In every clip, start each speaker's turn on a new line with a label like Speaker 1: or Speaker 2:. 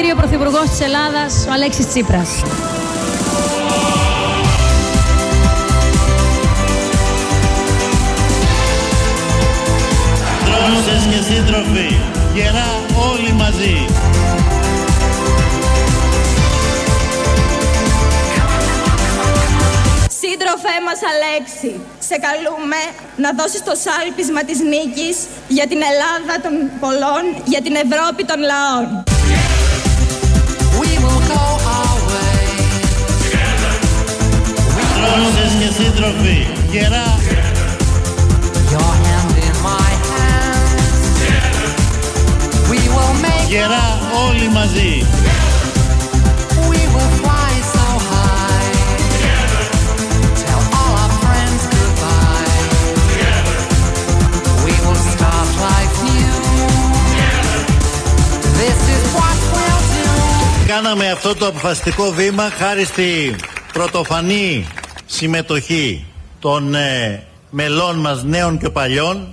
Speaker 1: κύριο Πρωθυπουργός της Ελλάδας, ο Αλέξης Τσίπρας.
Speaker 2: Δρόσες και σύντροφοι, γερά όλοι μαζί.
Speaker 3: Σύντροφέ μας Αλέξη, σε καλούμε να δώσεις το σάλπισμα της νίκης για την Ελλάδα των πολλών, για την Ευρώπη των λαών.
Speaker 2: Σύντροφοι, γερά. Γερά όλοι μαζί. Κάναμε αυτό το αποφασιστικό βήμα χάρη στη πρωτοφανή συμμετοχή των ε, μελών μας νέων και παλιών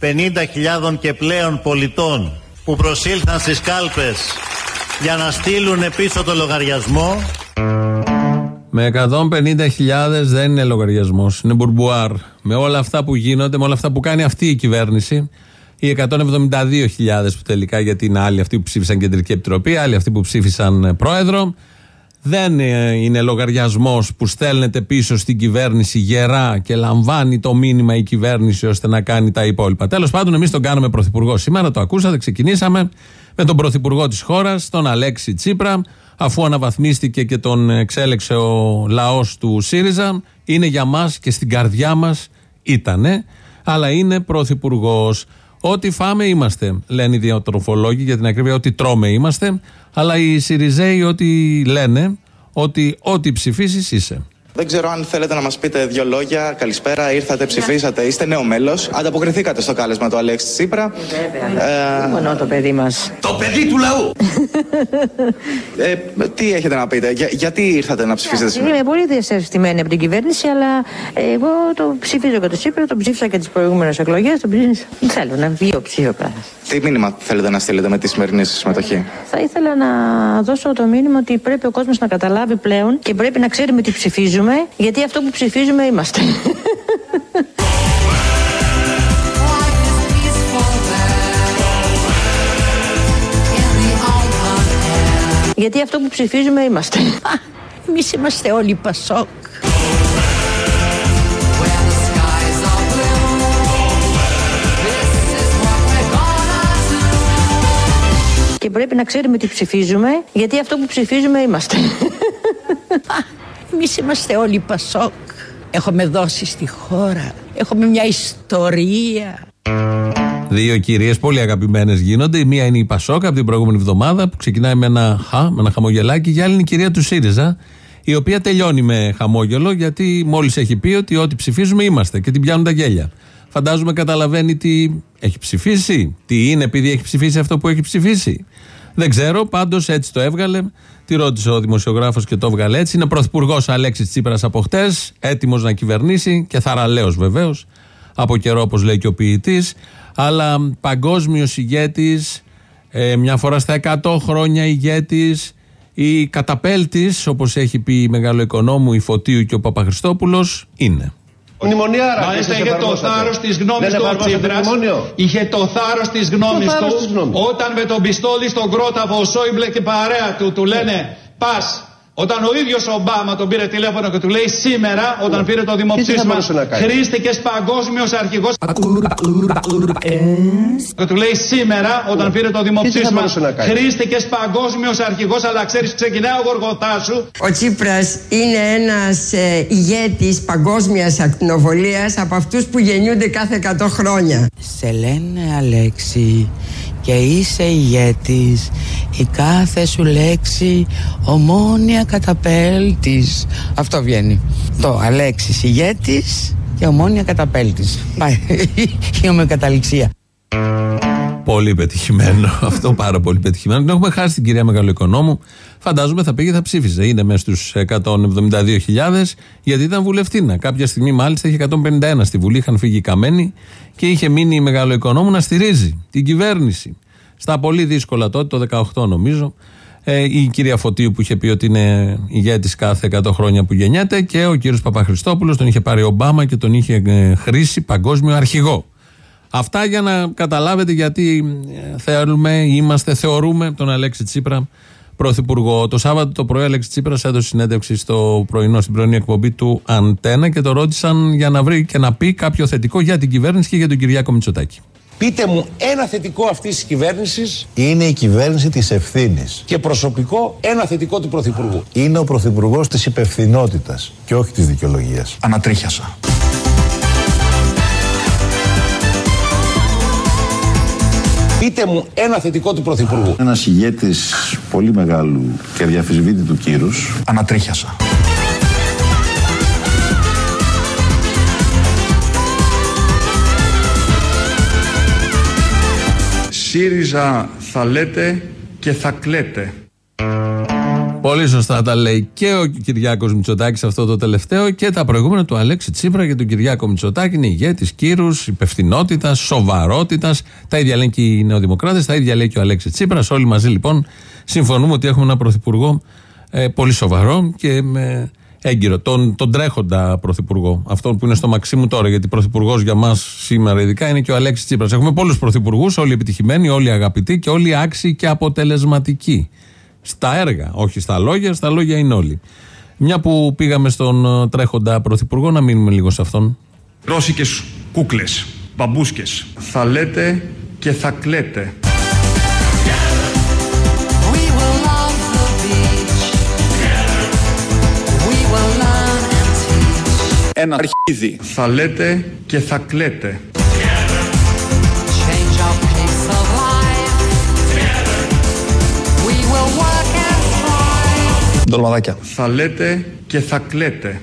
Speaker 2: 150.000 και πλέον πολιτών που προσήλθαν στις κάλπες για να στείλουν πίσω το λογαριασμό
Speaker 4: Με 150.000 δεν είναι λογαριασμός, είναι μπουρμπουάρ. Με όλα αυτά που γίνονται, με όλα αυτά που κάνει αυτή η κυβέρνηση, οι 172.000 που τελικά γιατί είναι άλλοι αυτοί που ψήφισαν κεντρική επιτροπή, άλλοι αυτοί που ψήφισαν ε, πρόεδρο, δεν ε, είναι λογαριασμός που στέλνεται πίσω στην κυβέρνηση γερά και λαμβάνει το μήνυμα η κυβέρνηση ώστε να κάνει τα υπόλοιπα. Τέλος πάντων, εμείς τον κάνουμε πρωθυπουργό σήμερα, το ακούσατε, ξεκινήσαμε με τον πρωθυπουργό της χώρας, τον Αλέξη Τσίπρα, αφού αναβαθμίστηκε και τον εξέλεξε ο λαός του ΣΥΡΙΖΑ. Είναι για μας και στην καρδιά μας ήτανε, αλλά είναι πρωθυπουργός. Ό,τι φάμε είμαστε, λένε οι διατροφολόγοι, για την ακρίβεια, ό,τι τρώμε είμαστε. Αλλά οι Σιριζέοι ό,τι λένε, ότι ό,τι ψηφίσεις είσαι.
Speaker 5: Δεν ξέρω αν θέλετε να μας πείτε δύο λόγια. Καλησπέρα, ήρθατε, ψηφίσατε, είστε νέο μέλος. Ανταποκριθήκατε στο κάλεσμα του Αλέξη Τσίπρα.
Speaker 6: Βέβαια. Μόνο το παιδί μας.
Speaker 2: Το παιδί του λαού
Speaker 5: Ε, τι έχετε να πείτε, για- γιατί ήρθατε να ψηφίσετε σήμερα;
Speaker 6: Είμαι πολύ δυσαρεστημένη από την κυβέρνηση, αλλά εγώ το ψηφίζω και το Τσίπρα, το ψήφισα και τις προηγούμενες εκλογές. Το ψήφισα. Δεν θέλω να βγει ο ψήφιπρα.
Speaker 5: Τι μήνυμα θέλετε να στείλετε με τη σημερινή σας συμμετοχή;
Speaker 6: Θα ήθελα να δώσω το μήνυμα ότι πρέπει ο κόσμος να καταλάβει πλέον και πρέπει να ξέρουμε τι ψηφίζουμε, γιατί αυτό που ψηφίζουμε είμαστε. γιατί αυτό που ψηφίζουμε είμαστε. Εμείς είμαστε όλοι Πασόκ. Και πρέπει να ξέρουμε τι ψηφίζουμε, γιατί αυτό που ψηφίζουμε είμαστε. Εμείς είμαστε όλοι Πασόκ. Έχουμε δώσει στη χώρα. Έχουμε μια ιστορία.
Speaker 4: Δύο κυρίες πολύ αγαπημένες γίνονται. Η μία είναι η Πασόκα από την προηγούμενη εβδομάδα που ξεκινάει με ένα, χα, με ένα χαμογελάκι. Και η άλλη είναι η κυρία του ΣΥΡΙΖΑ, η οποία τελειώνει με χαμόγελο γιατί μόλις έχει πει ότι ό,τι ψηφίζουμε είμαστε και την πιάνουν τα γέλια. Φαντάζομαι καταλαβαίνει τι έχει ψηφίσει, τι είναι επειδή έχει ψηφίσει αυτό που έχει ψηφίσει. Δεν ξέρω, πάντως έτσι το έβγαλε. Τη ρώτησε ο δημοσιογράφος και το έβγαλε έτσι. Είναι πρωθυπουργός Αλέξης Τσίπρας από χτες, έτοιμος να κυβερνήσει και θαραλέος βεβαίως. Από καιρό, όπως λέει και ο ποιητής. Αλλά παγκόσμιος ηγέτης, ε, μια φορά στα 100 χρόνια ηγέτης ή καταπέλτης, όπως έχει πει η μεγάλο οικονόμου, η Φωτίου και ο Παπαχριστόπουλος, είναι.
Speaker 7: Μνημονιάρα.
Speaker 8: Μάλιστα
Speaker 7: και
Speaker 8: είχε το
Speaker 7: εφαρμόσατε.
Speaker 8: θάρρος της γνώμης
Speaker 7: Δεν
Speaker 8: του ο
Speaker 7: εφαρμόσατε
Speaker 8: Τσίπρας.
Speaker 7: μνημόνιο.
Speaker 8: Είχε το θάρρος της γνώμης
Speaker 7: θάρρος της
Speaker 8: του
Speaker 7: γνώμης;
Speaker 8: όταν με τον πιστόλι στον κρόταφο ο Σόιμπλε και παρέα του του λένε πας. Όταν ο ίδιος ο Ομπάμα τον πήρε τηλέφωνο και του λέει σήμερα, όταν πήρε το δημοψήφισμα,
Speaker 7: θα μπορούσε να κάνει;
Speaker 8: χρήστηκες παγκόσμιος αρχηγός. Και του λέει σήμερα, όταν πήρε το δημοψήφισμα,
Speaker 7: μπορούσε να κάνει;
Speaker 8: χρήστηκες παγκόσμιος αρχηγός, αλλά ξέρεις, ξεκινάει ο γοργοτάς σου.
Speaker 9: Ο Τσίπρας είναι ένας ε, ηγέτης παγκόσμιας ακτινοβολίας από αυτούς που γεννιούνται κάθε 100 χρόνια.
Speaker 10: Σε λένε Αλέξη και είσαι ηγέτης. Η κάθε σου λέξη ομόνια καταπέλτης. Αυτό βγαίνει. Το Αλέξης ηγέτης και ομόνια καταπέλτης. Πάει η ομοιοκαταληξία
Speaker 4: Πολύ πετυχημένο. Αυτό πάρα πολύ πετυχημένο. Την έχουμε χάσει την κυρία Μεγαλοοικονόμου. Φαντάζομαι θα πήγε, θα ψήφιζε. Είναι μέσα στους 172.000 γιατί ήταν βουλευτήνα. Κάποια στιγμή μάλιστα είχε 151 στη Βουλή. Είχαν φύγει οι καμένοι και είχε μείνει η Μεγαλοοικονόμου να στηρίζει την κυβέρνηση. Στα πολύ δύσκολα τότε, το 18 νομίζω, ε, η κυρία Φωτίου που είχε πει ότι είναι ηγέτης κάθε 100 χρόνια που γεννιέται και ο κύριος Παπαχριστόπουλο τον είχε πάρει ο Ομπάμα και τον είχε ε, χρήσει παγκόσμιο αρχηγό. Αυτά για να καταλάβετε γιατί ε, θέλουμε, είμαστε, θεωρούμε τον Αλέξη Τσίπρα πρωθυπουργό. Το Σάββατο το πρωί, Αλέξη Τσίπρας έδωσε συνέντευξη στο πρωινό, στην πρωινή εκπομπή του Αντένα και το ρώτησαν για να βρει και να πει κάποιο θετικό για την κυβέρνηση και για τον Κυριάκο Μητσοτάκη.
Speaker 7: Πείτε μου ένα θετικό αυτής της κυβέρνησης.
Speaker 11: Είναι η κυβέρνηση της ευθύνης.
Speaker 7: Και προσωπικό ένα θετικό του Πρωθυπουργού.
Speaker 11: Είναι ο Πρωθυπουργός της υπευθυνότητας και όχι της δικαιολογίας.
Speaker 7: Ανατρίχιασα. Πείτε μου ένα θετικό του Πρωθυπουργού.
Speaker 11: Ένας ηγέτης πολύ μεγάλου και αδιαφυσβήτητου κύρους.
Speaker 7: Ανατρίχιασα.
Speaker 12: ΣΥΡΙΖΑ θα λέτε και θα κλαίτε.
Speaker 4: Πολύ σωστά τα λέει και ο Κυριάκος Μητσοτάκης αυτό το τελευταίο και τα προηγούμενα του Αλέξη Τσίπρα για τον Κυριάκο Μητσοτάκη. Είναι ηγέτης κύρους, υπευθυνότητας, σοβαρότητας. Τα ίδια λένε και οι Νεοδημοκράτες, τα ίδια λέει και ο Αλέξη Τσίπρας. Όλοι μαζί λοιπόν συμφωνούμε ότι έχουμε ένα πρωθυπουργό ε, πολύ σοβαρό και με έγκυρο. Τον, τον τρέχοντα πρωθυπουργό. Αυτόν που είναι στο Μαξίμου τώρα. Γιατί πρωθυπουργός για μας σήμερα ειδικά είναι και ο Αλέξης Τσίπρας. Έχουμε πολλούς πρωθυπουργούς, όλοι επιτυχημένοι, όλοι αγαπητοί και όλοι άξιοι και αποτελεσματικοί. Στα έργα, όχι στα λόγια, στα λόγια είναι όλοι. Μια που πήγαμε στον ε, τρέχοντα πρωθυπουργό, να μείνουμε λίγο σε αυτόν.
Speaker 12: Ρώσικες κούκλες, μπαμπούσκες. Θα λέτε και θα κλαίτε.
Speaker 7: Ένα αρχίδι.
Speaker 12: Θα λέτε και θα κλαίτε.
Speaker 7: Ντολμαδάκια.
Speaker 12: Θα λέτε και θα κλαίτε.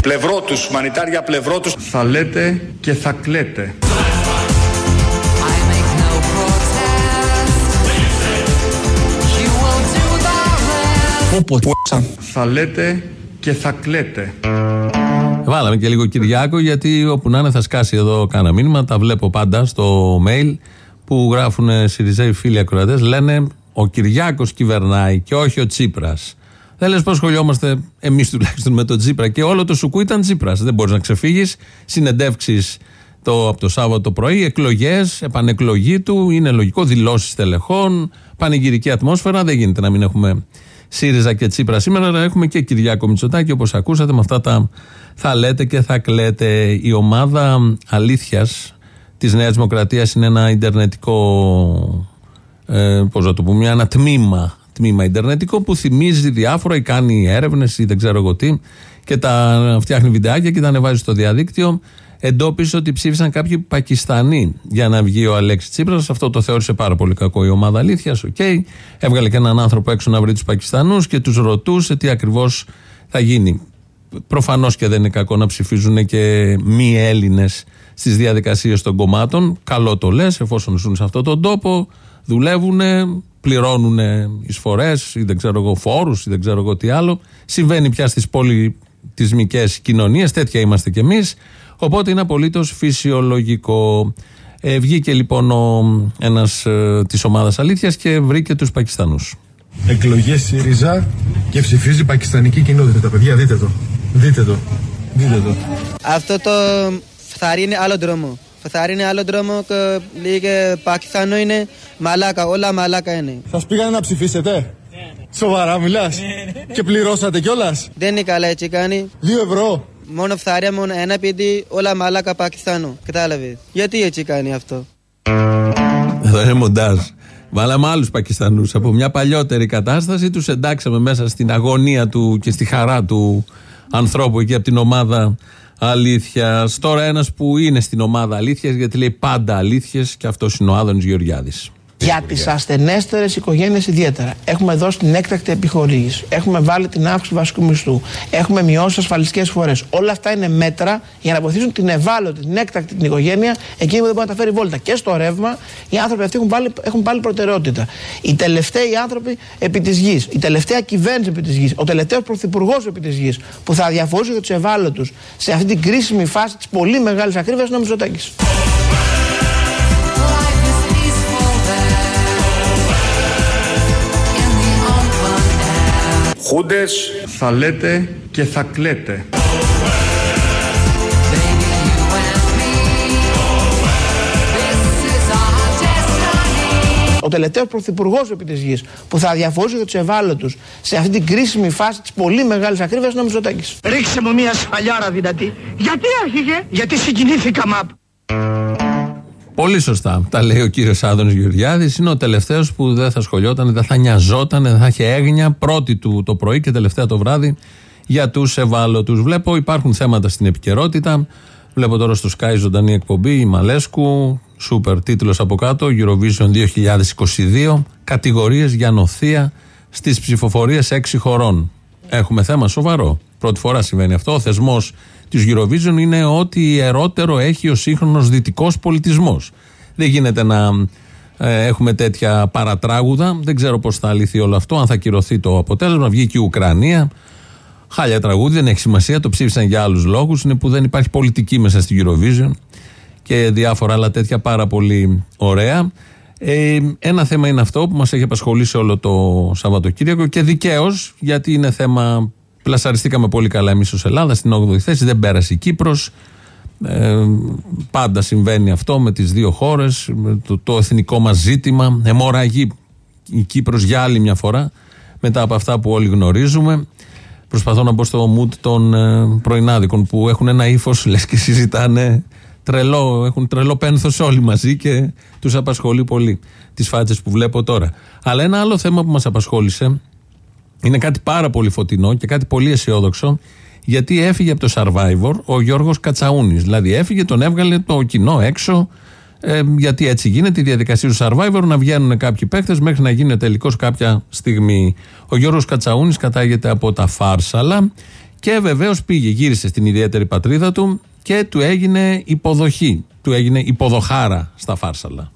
Speaker 7: Πλευρό τους, μανιτάρια πλευρό τους.
Speaker 12: Θα λέτε και θα κλαίτε.
Speaker 7: Πού
Speaker 12: Θα λέτε και θα κλαίτε.
Speaker 4: Βάλαμε και λίγο Κυριάκο γιατί όπου να είναι θα σκάσει εδώ κάνα μήνυμα. Τα βλέπω πάντα στο mail που γράφουν Σιριζέοι φίλοι ακροατές. Λένε ο Κυριάκος κυβερνάει και όχι ο Τσίπρας. Δεν λες πώς σχολιόμαστε εμείς τουλάχιστον με τον Τσίπρα. Και όλο το σουκού ήταν Τσίπρας. Δεν μπορείς να ξεφύγεις. Συνεντεύξεις το, από το Σάββατο το πρωί, εκλογές, επανεκλογή του. Είναι λογικό. Δηλώσεις τελεχών, πανηγυρική ατμόσφαιρα. Δεν γίνεται να μην έχουμε ΣΥΡΙΖΑ και Τσίπρα σήμερα, αλλά έχουμε και Κυριάκο Μητσοτάκη, όπως ακούσατε, με αυτά τα θα λέτε και θα κλαίτε. Η ομάδα αλήθειας της Νέας Δημοκρατίας είναι ένα Ιντερνετικό. Ε, Πώς να το πούμε, ένα τμήμα, τμήμα Ιντερνετικό που θυμίζει διάφορα ή κάνει έρευνες ή δεν ξέρω εγώ τι και τα φτιάχνει βιντεάκια και τα ανεβάζει στο διαδίκτυο εντόπισε ότι ψήφισαν κάποιοι Πακιστανοί για να βγει ο Αλέξης Τσίπρας. Αυτό το θεώρησε πάρα πολύ κακό η ομάδα αλήθειας. OK. Okay. Έβγαλε και έναν άνθρωπο έξω να βρει τους Πακιστανούς και τους ρωτούσε τι ακριβώς θα γίνει. Προφανώς και δεν είναι κακό να ψηφίζουν και μη Έλληνες στις διαδικασίες των κομμάτων. Καλό το λες, εφόσον ζουν σε αυτόν τον τόπο, δουλεύουν, πληρώνουν εισφορές ή δεν ξέρω εγώ φόρους ή δεν ξέρω εγώ τι άλλο. Συμβαίνει πια στις πολιτισμικέ κοινωνίες, τέτοια είμαστε κι εμείς. Οπότε είναι απολύτως φυσιολογικό. Ε, βγήκε λοιπόν ένας ε, της ομάδας Αλήθειας και βρήκε τους Πακιστανούς.
Speaker 13: Εκλογές ΣΥΡΙΖΑ και ψηφίζει πακιστανική κοινότητα. Τα παιδιά, δείτε το. Δείτε το. Δείτε το.
Speaker 14: Αυτό το φθαρί είναι άλλο δρόμο. Φθαρί είναι άλλο δρόμο και λέει Πακιστανό είναι μαλάκα. Όλα μαλάκα είναι.
Speaker 13: Σας πήγανε να ψηφίσετε; Ναι. Σοβαρά μιλάς; Ναι, ναι. Και πληρώσατε κιόλας;
Speaker 14: Δεν είναι καλά έτσι κάνει.
Speaker 13: Δύο ευρώ.
Speaker 14: Μόνο φθάρια, μόνο ένα παιδί, όλα μαλάκα Πακιστάνου. Κατάλαβες. Γιατί έτσι κάνει αυτό;
Speaker 4: Εδώ είναι μοντάζ. Βάλαμε άλλους Πακιστανούς από μια παλιότερη κατάσταση, τους εντάξαμε μέσα στην αγωνία του και στη χαρά του ανθρώπου εκεί από την ομάδα αλήθειας. Τώρα ένας που είναι στην ομάδα αλήθειας, γιατί λέει πάντα αλήθειες και αυτός είναι ο Άδωνης Γεωργιάδης.
Speaker 15: Για τις ασθενέστερες οικογένειες ιδιαίτερα. Έχουμε δώσει την έκτακτη επιχορήγηση. Έχουμε βάλει την αύξηση βασικού μισθού. Έχουμε μειώσει ασφαλιστικές φορές. Όλα αυτά είναι μέτρα για να βοηθήσουν την ευάλωτη, την έκτακτη την οικογένεια, εκείνη που δεν μπορεί να τα φέρει βόλτα. Και στο ρεύμα, οι άνθρωποι αυτοί έχουν πάλι, έχουν πάλι προτεραιότητα. Οι τελευταίοι άνθρωποι επί της γης, η τελευταία κυβέρνηση επί της γης, ο τελευταίος πρωθυπουργός επί της γης που θα διαφορούσε για τους ευάλωτους σε αυτή την κρίσιμη φάση της πολύ μεγάλης ακρίβειας είναι ο Μητσοτάκης.
Speaker 12: Χούντες θα λέτε και θα κλαίτε.
Speaker 15: ο τελευταίος πρωθυπουργός επί της γης που θα διαφορούσε για τους ευάλωτους σε αυτή την κρίσιμη φάση της πολύ μεγάλης ακρίβειας είναι ο Μητσοτάκη.
Speaker 16: Ρίξε μου μια σφαλιάρα δυνατή. Γιατί άρχιγε, Γιατί συγκινήθηκα μαπ.
Speaker 4: Πολύ σωστά. Τα λέει ο κύριος Άδωνης Γεωργιάδης. Είναι ο τελευταίος που δεν θα σχολιόταν, δεν θα νοιαζόταν, δεν θα είχε έγνοια πρώτη του το πρωί και τελευταία το βράδυ για τους ευάλωτους. Βλέπω υπάρχουν θέματα στην επικαιρότητα. Βλέπω τώρα στο Sky ζωντανή εκπομπή η Μαλέσκου, σούπερ τίτλος από κάτω, Eurovision 2022, κατηγορίες για νοθεία στις ψηφοφορίες έξι χωρών. Έχουμε θέμα σοβαρό. Πρώτη φορά συμβαίνει αυτό. Ο θεσμός της Eurovision είναι ότι ιερότερο έχει ο σύγχρονος δυτικός πολιτισμός. Δεν γίνεται να ε, έχουμε τέτοια παρατράγουδα. Δεν ξέρω πώς θα λυθεί όλο αυτό, αν θα κυρωθεί το αποτέλεσμα. Βγήκε η Ουκρανία. Χάλια τραγούδι, δεν έχει σημασία. Το ψήφισαν για άλλους λόγους. Είναι που δεν υπάρχει πολιτική μέσα στη Eurovision και διάφορα άλλα τέτοια πάρα πολύ ωραία. Ε, ένα θέμα είναι αυτό που μας έχει απασχολήσει όλο το Σαββατοκύριακο και δικαίως, γιατί είναι θέμα. Πλασαριστήκαμε πολύ καλά εμείς ως Ελλάδα στην 8η θέση, δεν πέρασε η Κύπρος. Ε, πάντα συμβαίνει αυτό με τις δύο χώρες το, το εθνικό μας ζήτημα αιμορραγεί η Κύπρος για άλλη μια φορά μετά από αυτά που όλοι γνωρίζουμε προσπαθώ να μπω στο mood των ε, πρωινάδικων που έχουν ένα ύφος λες και συζητάνε τρελό, έχουν τρελό πένθος όλοι μαζί και τους απασχολεί πολύ τις φάτσες που βλέπω τώρα. Αλλά ένα άλλο θέμα που μας απασχόλησε είναι κάτι πάρα πολύ φωτεινό και κάτι πολύ αισιόδοξο γιατί έφυγε από το Survivor ο Γιώργος Κατσαούνης. Δηλαδή έφυγε, τον έβγαλε το κοινό έξω ε, γιατί έτσι γίνεται η διαδικασία του Survivor να βγαίνουν κάποιοι παίχτες μέχρι να γίνει τελικώς κάποια στιγμή. Ο Γιώργος Κατσαούνης κατάγεται από τα Φάρσαλα και βεβαίως πήγε, γύρισε στην ιδιαίτερη πατρίδα του και του έγινε υποδοχή. Του έγινε υποδοχάρα στα Φάρσαλα.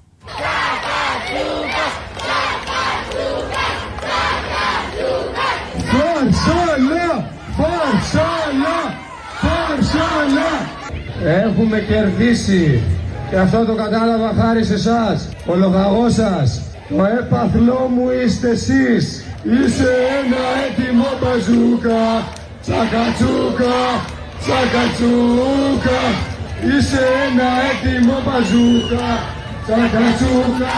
Speaker 13: Φάρσαλα! Φάρσαλα! Φάρσαλα! Έχουμε κερδίσει και αυτό το κατάλαβα χάρη σε εσάς, ο λογαγός σας. Το έπαθλό μου είστε εσείς. Είσαι ένα έτοιμο μπαζούκα, τσακατσούκα, Τσακατσούκα, είσαι ένα έτοιμο μπαζούκα. Τσακατσούκα,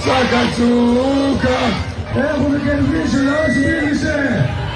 Speaker 13: τσακατσούκα. Έχουμε κερδίσει, ο λαός μίλησε.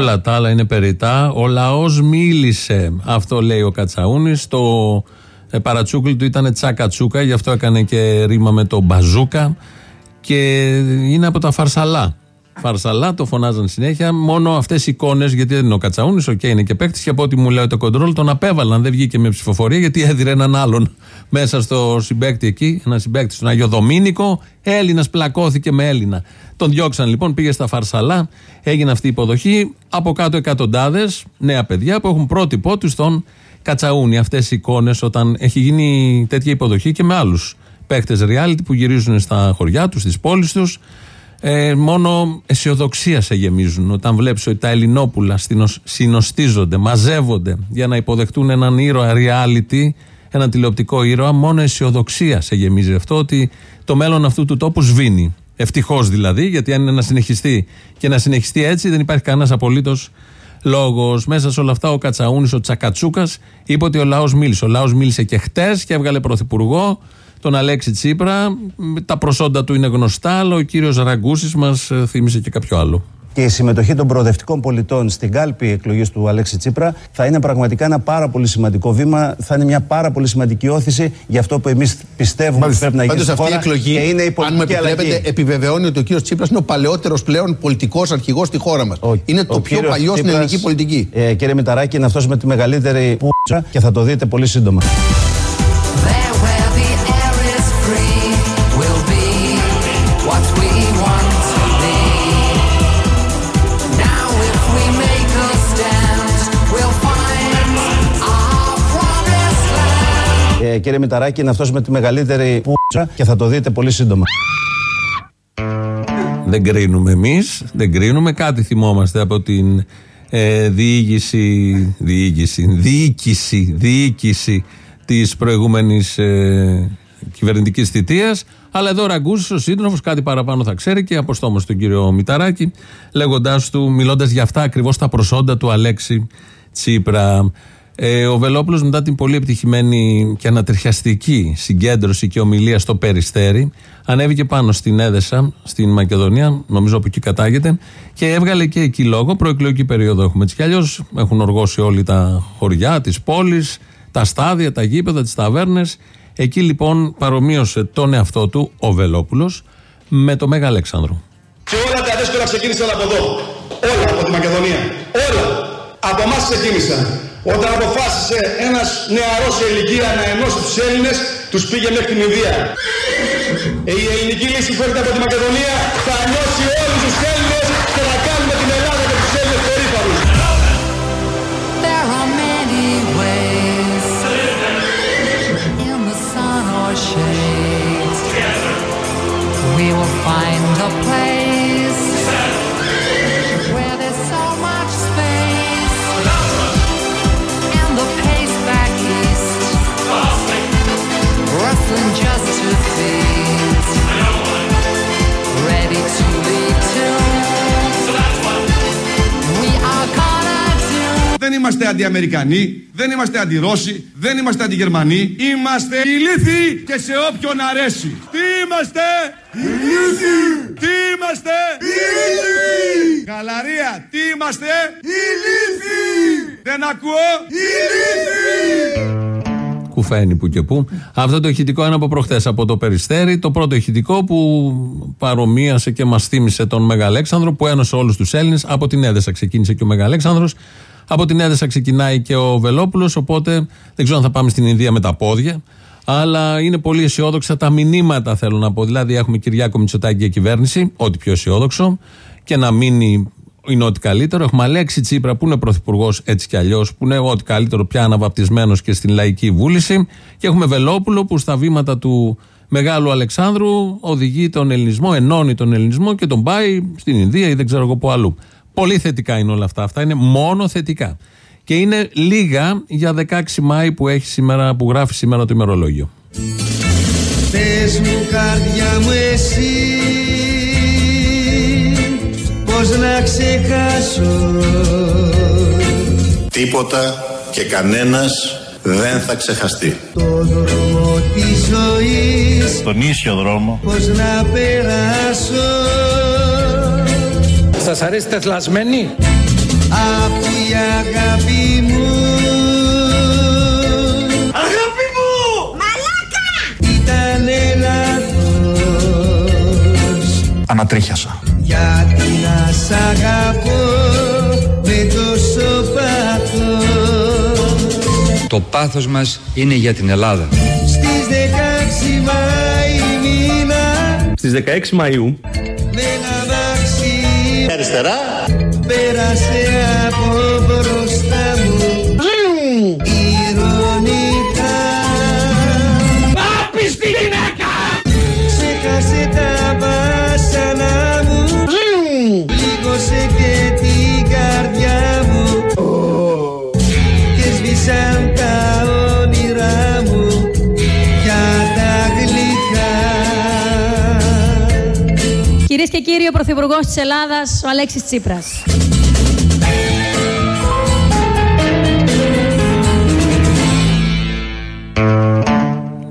Speaker 13: Όλα τα άλλα είναι περιττά. Ο λαός μίλησε.
Speaker 4: Αυτό λέει ο Κατσαούνης. Το ε, παρατσούκλι του ήταν τσακατσούκα, γι' αυτό έκανε και ρίμα με το μπαζούκα. Και είναι από τα φαρσαλά. Φαρσαλά, το φωνάζαν συνέχεια. Μόνο αυτές οι εικόνες, γιατί δεν είναι ο Κατσαούνης, οκ, είναι και παίκτης. Και από ό,τι μου λέει το κοντρόλ, τον απέβαλαν. Δεν βγήκε με ψηφοφορία, γιατί έδειρε έναν άλλον μέσα στο συμπαίκτη εκεί. Ένα συμπαίκτη στον Άγιο Δομίνικο. Έλληνας πλακώθηκε με Έλληνα. Τον διώξαν λοιπόν, πήγε στα Φαρσαλά, έγινε αυτή η υποδοχή. Από κάτω εκατοντάδες νέα παιδιά που έχουν πρότυπό τους στον Κατσαούνη. Αυτές οι εικόνες όταν έχει γίνει τέτοια υποδοχή και με άλλους παίκτες reality που γυρίζουν στα χωριά τους, στις πόλεις τους ε, μόνο αισιοδοξία σε γεμίζουν. Όταν βλέπεις ότι τα Ελληνόπουλα συνοστίζονται, μαζεύονται για να υποδεχτούν έναν ήρωα reality, ένα τηλεοπτικό ήρωα, μόνο αισιοδοξία σε γεμίζει αυτό ότι το μέλλον αυτού του τόπου σβήνει. Ευτυχώς δηλαδή, γιατί αν είναι να συνεχιστεί και να συνεχιστεί έτσι, δεν υπάρχει κανένας απολύτως λόγος. Μέσα σε όλα αυτά, ο Κατσαούνης, ο Τσακατσούκας, είπε ότι ο λαός μίλησε. Ο λαός μίλησε και χτες και έβγαλε πρωθυπουργό τον Αλέξη Τσίπρα. Τα προσόντα του είναι γνωστά, αλλά ο κύριος Ραγκούσης μας ε, θύμισε και κάποιο άλλο.
Speaker 17: Και η συμμετοχή των προοδευτικών πολιτών στην κάλπη εκλογής του Αλέξη Τσίπρα θα είναι πραγματικά ένα πάρα πολύ σημαντικό βήμα. Θα είναι μια πάρα πολύ σημαντική όθηση για αυτό που εμείς πιστεύουμε ότι πρέπει να γίνει.
Speaker 18: Πάντως
Speaker 17: στη
Speaker 18: αυτή η
Speaker 17: χώρα
Speaker 18: εκλογή,
Speaker 17: και είναι η
Speaker 18: αν μου
Speaker 17: πολιτική
Speaker 18: επιτρέπετε,
Speaker 17: αλλαγή.
Speaker 18: επιβεβαιώνει ότι ο κύριος Τσίπρας είναι ο παλαιότερος πλέον πολιτικός αρχηγός στη χώρα μας. Είναι το
Speaker 17: Ο
Speaker 18: πιο
Speaker 17: κύριος
Speaker 18: παλιός στην
Speaker 17: Τσίπρας,
Speaker 18: ελληνική πολιτική.
Speaker 17: Ε, κύριε Μηταράκη, είναι αυτός με τη μεγαλύτερη πούτσα και θα το δείτε πολύ σύντομα. Κύριε Μηταράκη, είναι αυτός με τη μεγαλύτερη πούτσα και θα το δείτε πολύ σύντομα.
Speaker 4: Δεν κρίνουμε εμείς, δεν κρίνουμε. Κάτι θυμόμαστε από την ε, διοίκηση, διοίκηση, διοίκηση, διοίκηση της προηγούμενης ε, κυβερνητικής θητείας. Αλλά εδώ ο Ραγκούση, ο σύντροφος, κάτι παραπάνω θα ξέρει και αποστόμως τον κύριο Μηταράκη, λέγοντάς του, μιλώντας για αυτά ακριβώς τα προσόντα του Αλέξη Τσίπρα. Ε, ο Βελόπουλος, μετά την πολύ επιτυχημένη και ανατριχιαστική συγκέντρωση και ομιλία στο Περιστέρι, ανέβηκε πάνω στην Έδεσα, στην Μακεδονία, νομίζω από εκεί κατάγεται, και έβγαλε και εκεί λόγο. Προεκλογική περίοδο έχουμε έτσι κι αλλιώς. Έχουν οργώσει όλοι τα χωριά, τι πόλει, τα στάδια, τα γήπεδα, τις ταβέρνες. Εκεί λοιπόν παρομοίωσε τον εαυτό του ο Βελόπουλος με το Μέγα Αλέξανδρο.
Speaker 19: Και όλα τα δύσκολα ξεκίνησαν από εδώ. Όλα από τη Μακεδονία. Όλα. Από εμάς ξεκίνησαν. Όταν αποφάσισε ένας νεαρός σε ηλικία να ενώσει τους Έλληνες, τους πήγε μέχρι την Ινδία. Ε, Η ελληνική λύση που έρχεται από τη Μακεδονία θα νιώσει όλους τους Έλληνες και θα κάνουμε την Ελλάδα και τους Έλληνες περήφανους.
Speaker 20: There are many ways in the sun or shade. We will find a place
Speaker 12: Δεν είμαστε αντιαμερικανοί, δεν είμαστε αντιρώσοι, δεν είμαστε αντιγερμανοί. Είμαστε ηλίθιοι και σε όποιον αρέσει. Τι είμαστε; Ηλίθιοι! Τι είμαστε; Ηλίθιοι! Καλαρία, τι είμαστε; Ηλίθιοι! Δεν ακούω; Ηλίθιοι!
Speaker 4: κουφαίνει που και που. Αυτό το ηχητικό είναι από προχθές από το Περιστέρι. Το πρώτο ηχητικό που παρομοίασε και μας θύμισε τον Μεγαλέξανδρο που ένωσε όλους τους Έλληνες. Από την Έδεσα ξεκίνησε και ο Μεγαλέξανδρος Από την Έδεσα ξεκινάει και ο Βελόπουλος. Οπότε δεν ξέρω αν θα πάμε στην Ινδία με τα πόδια. Αλλά είναι πολύ αισιόδοξα τα μηνύματα, θέλω να πω. Δηλαδή, έχουμε Κυριάκο Μητσοτάκη για κυβέρνηση, ό,τι πιο αισιόδοξο, και να μείνει είναι ό,τι καλύτερο. Έχουμε Αλέξη Τσίπρα που είναι πρωθυπουργός έτσι κι αλλιώς, που είναι ό,τι καλύτερο πια αναβαπτισμένος και στην λαϊκή βούληση. Και έχουμε Βελόπουλο που στα βήματα του Μεγάλου Αλεξάνδρου οδηγεί τον ελληνισμό, ενώνει τον ελληνισμό και τον πάει στην Ινδία ή δεν ξέρω εγώ πού αλλού. Πολύ θετικά είναι όλα αυτά. Αυτά είναι μόνο θετικά. Και είναι λίγα για 16 Μάη που, έχει σήμερα, που γράφει σήμερα το ημερολόγιο.
Speaker 21: Πες μου καρδιά μου εσύ Πώς να ξεχάσω;
Speaker 2: Τίποτα και κανένας δεν θα ξεχαστεί.
Speaker 21: Το δρόμο της ζωής
Speaker 2: Τον ίσιο δρόμο
Speaker 21: Πώς να περάσω;
Speaker 16: Σας αρέσει τεθλασμένη;
Speaker 21: Αφού η αγάπη μου Αγάπη μου! Μαλάκα! Ήταν λάθος
Speaker 12: Ανατρίχιασα.
Speaker 21: Γιατί να σ' αγαπώ με τόσο πάθος
Speaker 22: Το πάθος μας είναι για την Ελλάδα.
Speaker 21: Στις 16 Μάη μήνα
Speaker 23: Στις 16 Μαΐου
Speaker 21: με ένα μάξι
Speaker 2: Αριστερά
Speaker 21: πέρασε από μπροστά και
Speaker 1: κύριοι, ο Πρωθυπουργός της Ελλάδας, ο Αλέξης Τσίπρας.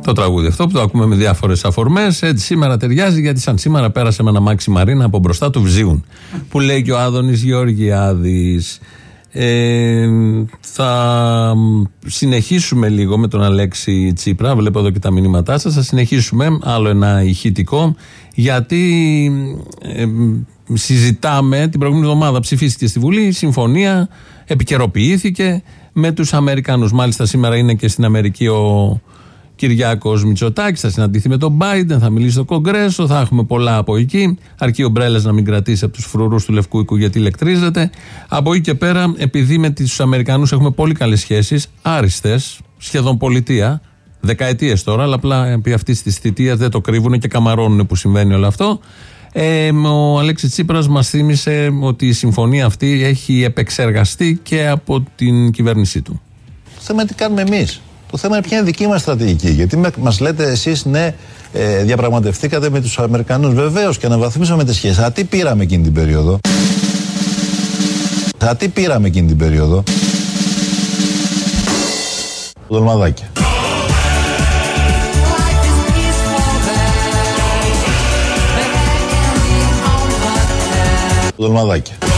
Speaker 4: Το τραγούδι αυτό που το ακούμε με διάφορες αφορμές. Έτσι σήμερα ταιριάζει γιατί σαν σήμερα πέρασε με ένα μάξι Μαρίνα από μπροστά του Βζίουν. Που λέει και ο Άδωνης Γεωργιάδης. Ε, θα συνεχίσουμε λίγο με τον Αλέξη Τσίπρα. Βλέπω εδώ και τα μηνύματά σας. Θα συνεχίσουμε άλλο ένα ηχητικό γιατί ε, συζητάμε την προηγούμενη εβδομάδα. Ψηφίστηκε στη Βουλή η συμφωνία, επικαιροποιήθηκε με τους Αμερικανού. Μάλιστα σήμερα είναι και στην Αμερική ο Κυριάκος Μητσοτάκης, θα συναντηθεί με τον Biden, θα μιλήσει στο Κογκρέσο, θα έχουμε πολλά από εκεί. Αρκεί ο Μπρέλα να μην κρατήσει από τους φρουρούς του Λευκού Οίκου γιατί ηλεκτρίζεται. Από εκεί και πέρα, επειδή με τους Αμερικανούς έχουμε πολύ καλές σχέσεις, άριστες, σχεδόν πολιτεία, δεκαετίες τώρα, αλλά απλά επί αυτής της θητείας δεν το κρύβουν και καμαρώνουν που συμβαίνει όλο αυτό. Ε, ο Αλέξης Τσίπρας μας θύμισε ότι η συμφωνία αυτή έχει επεξεργαστεί και από την κυβέρνησή του.
Speaker 2: Το θέμα είναι τι κάνουμε εμείς. Το θέμα είναι ποια είναι η δική μας στρατηγική. Γιατί μας λέτε εσείς, ναι, ε, διαπραγματευτήκατε με τους Αμερικανούς. Βεβαίως και αναβαθμίσαμε τις σχέσεις. Α, τι πήραμε εκείνη την περίοδο; Α, τι πήραμε εκείνη την περίοδο; Δολμαδάκια. Δολμαδάκια.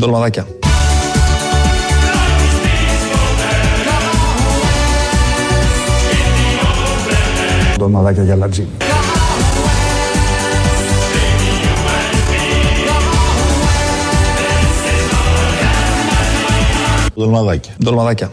Speaker 20: Ντολμαδάκια.
Speaker 24: Ντολμαδάκια για λατζί.
Speaker 2: Δολμαδάκια.
Speaker 20: Ντολμαδάκια.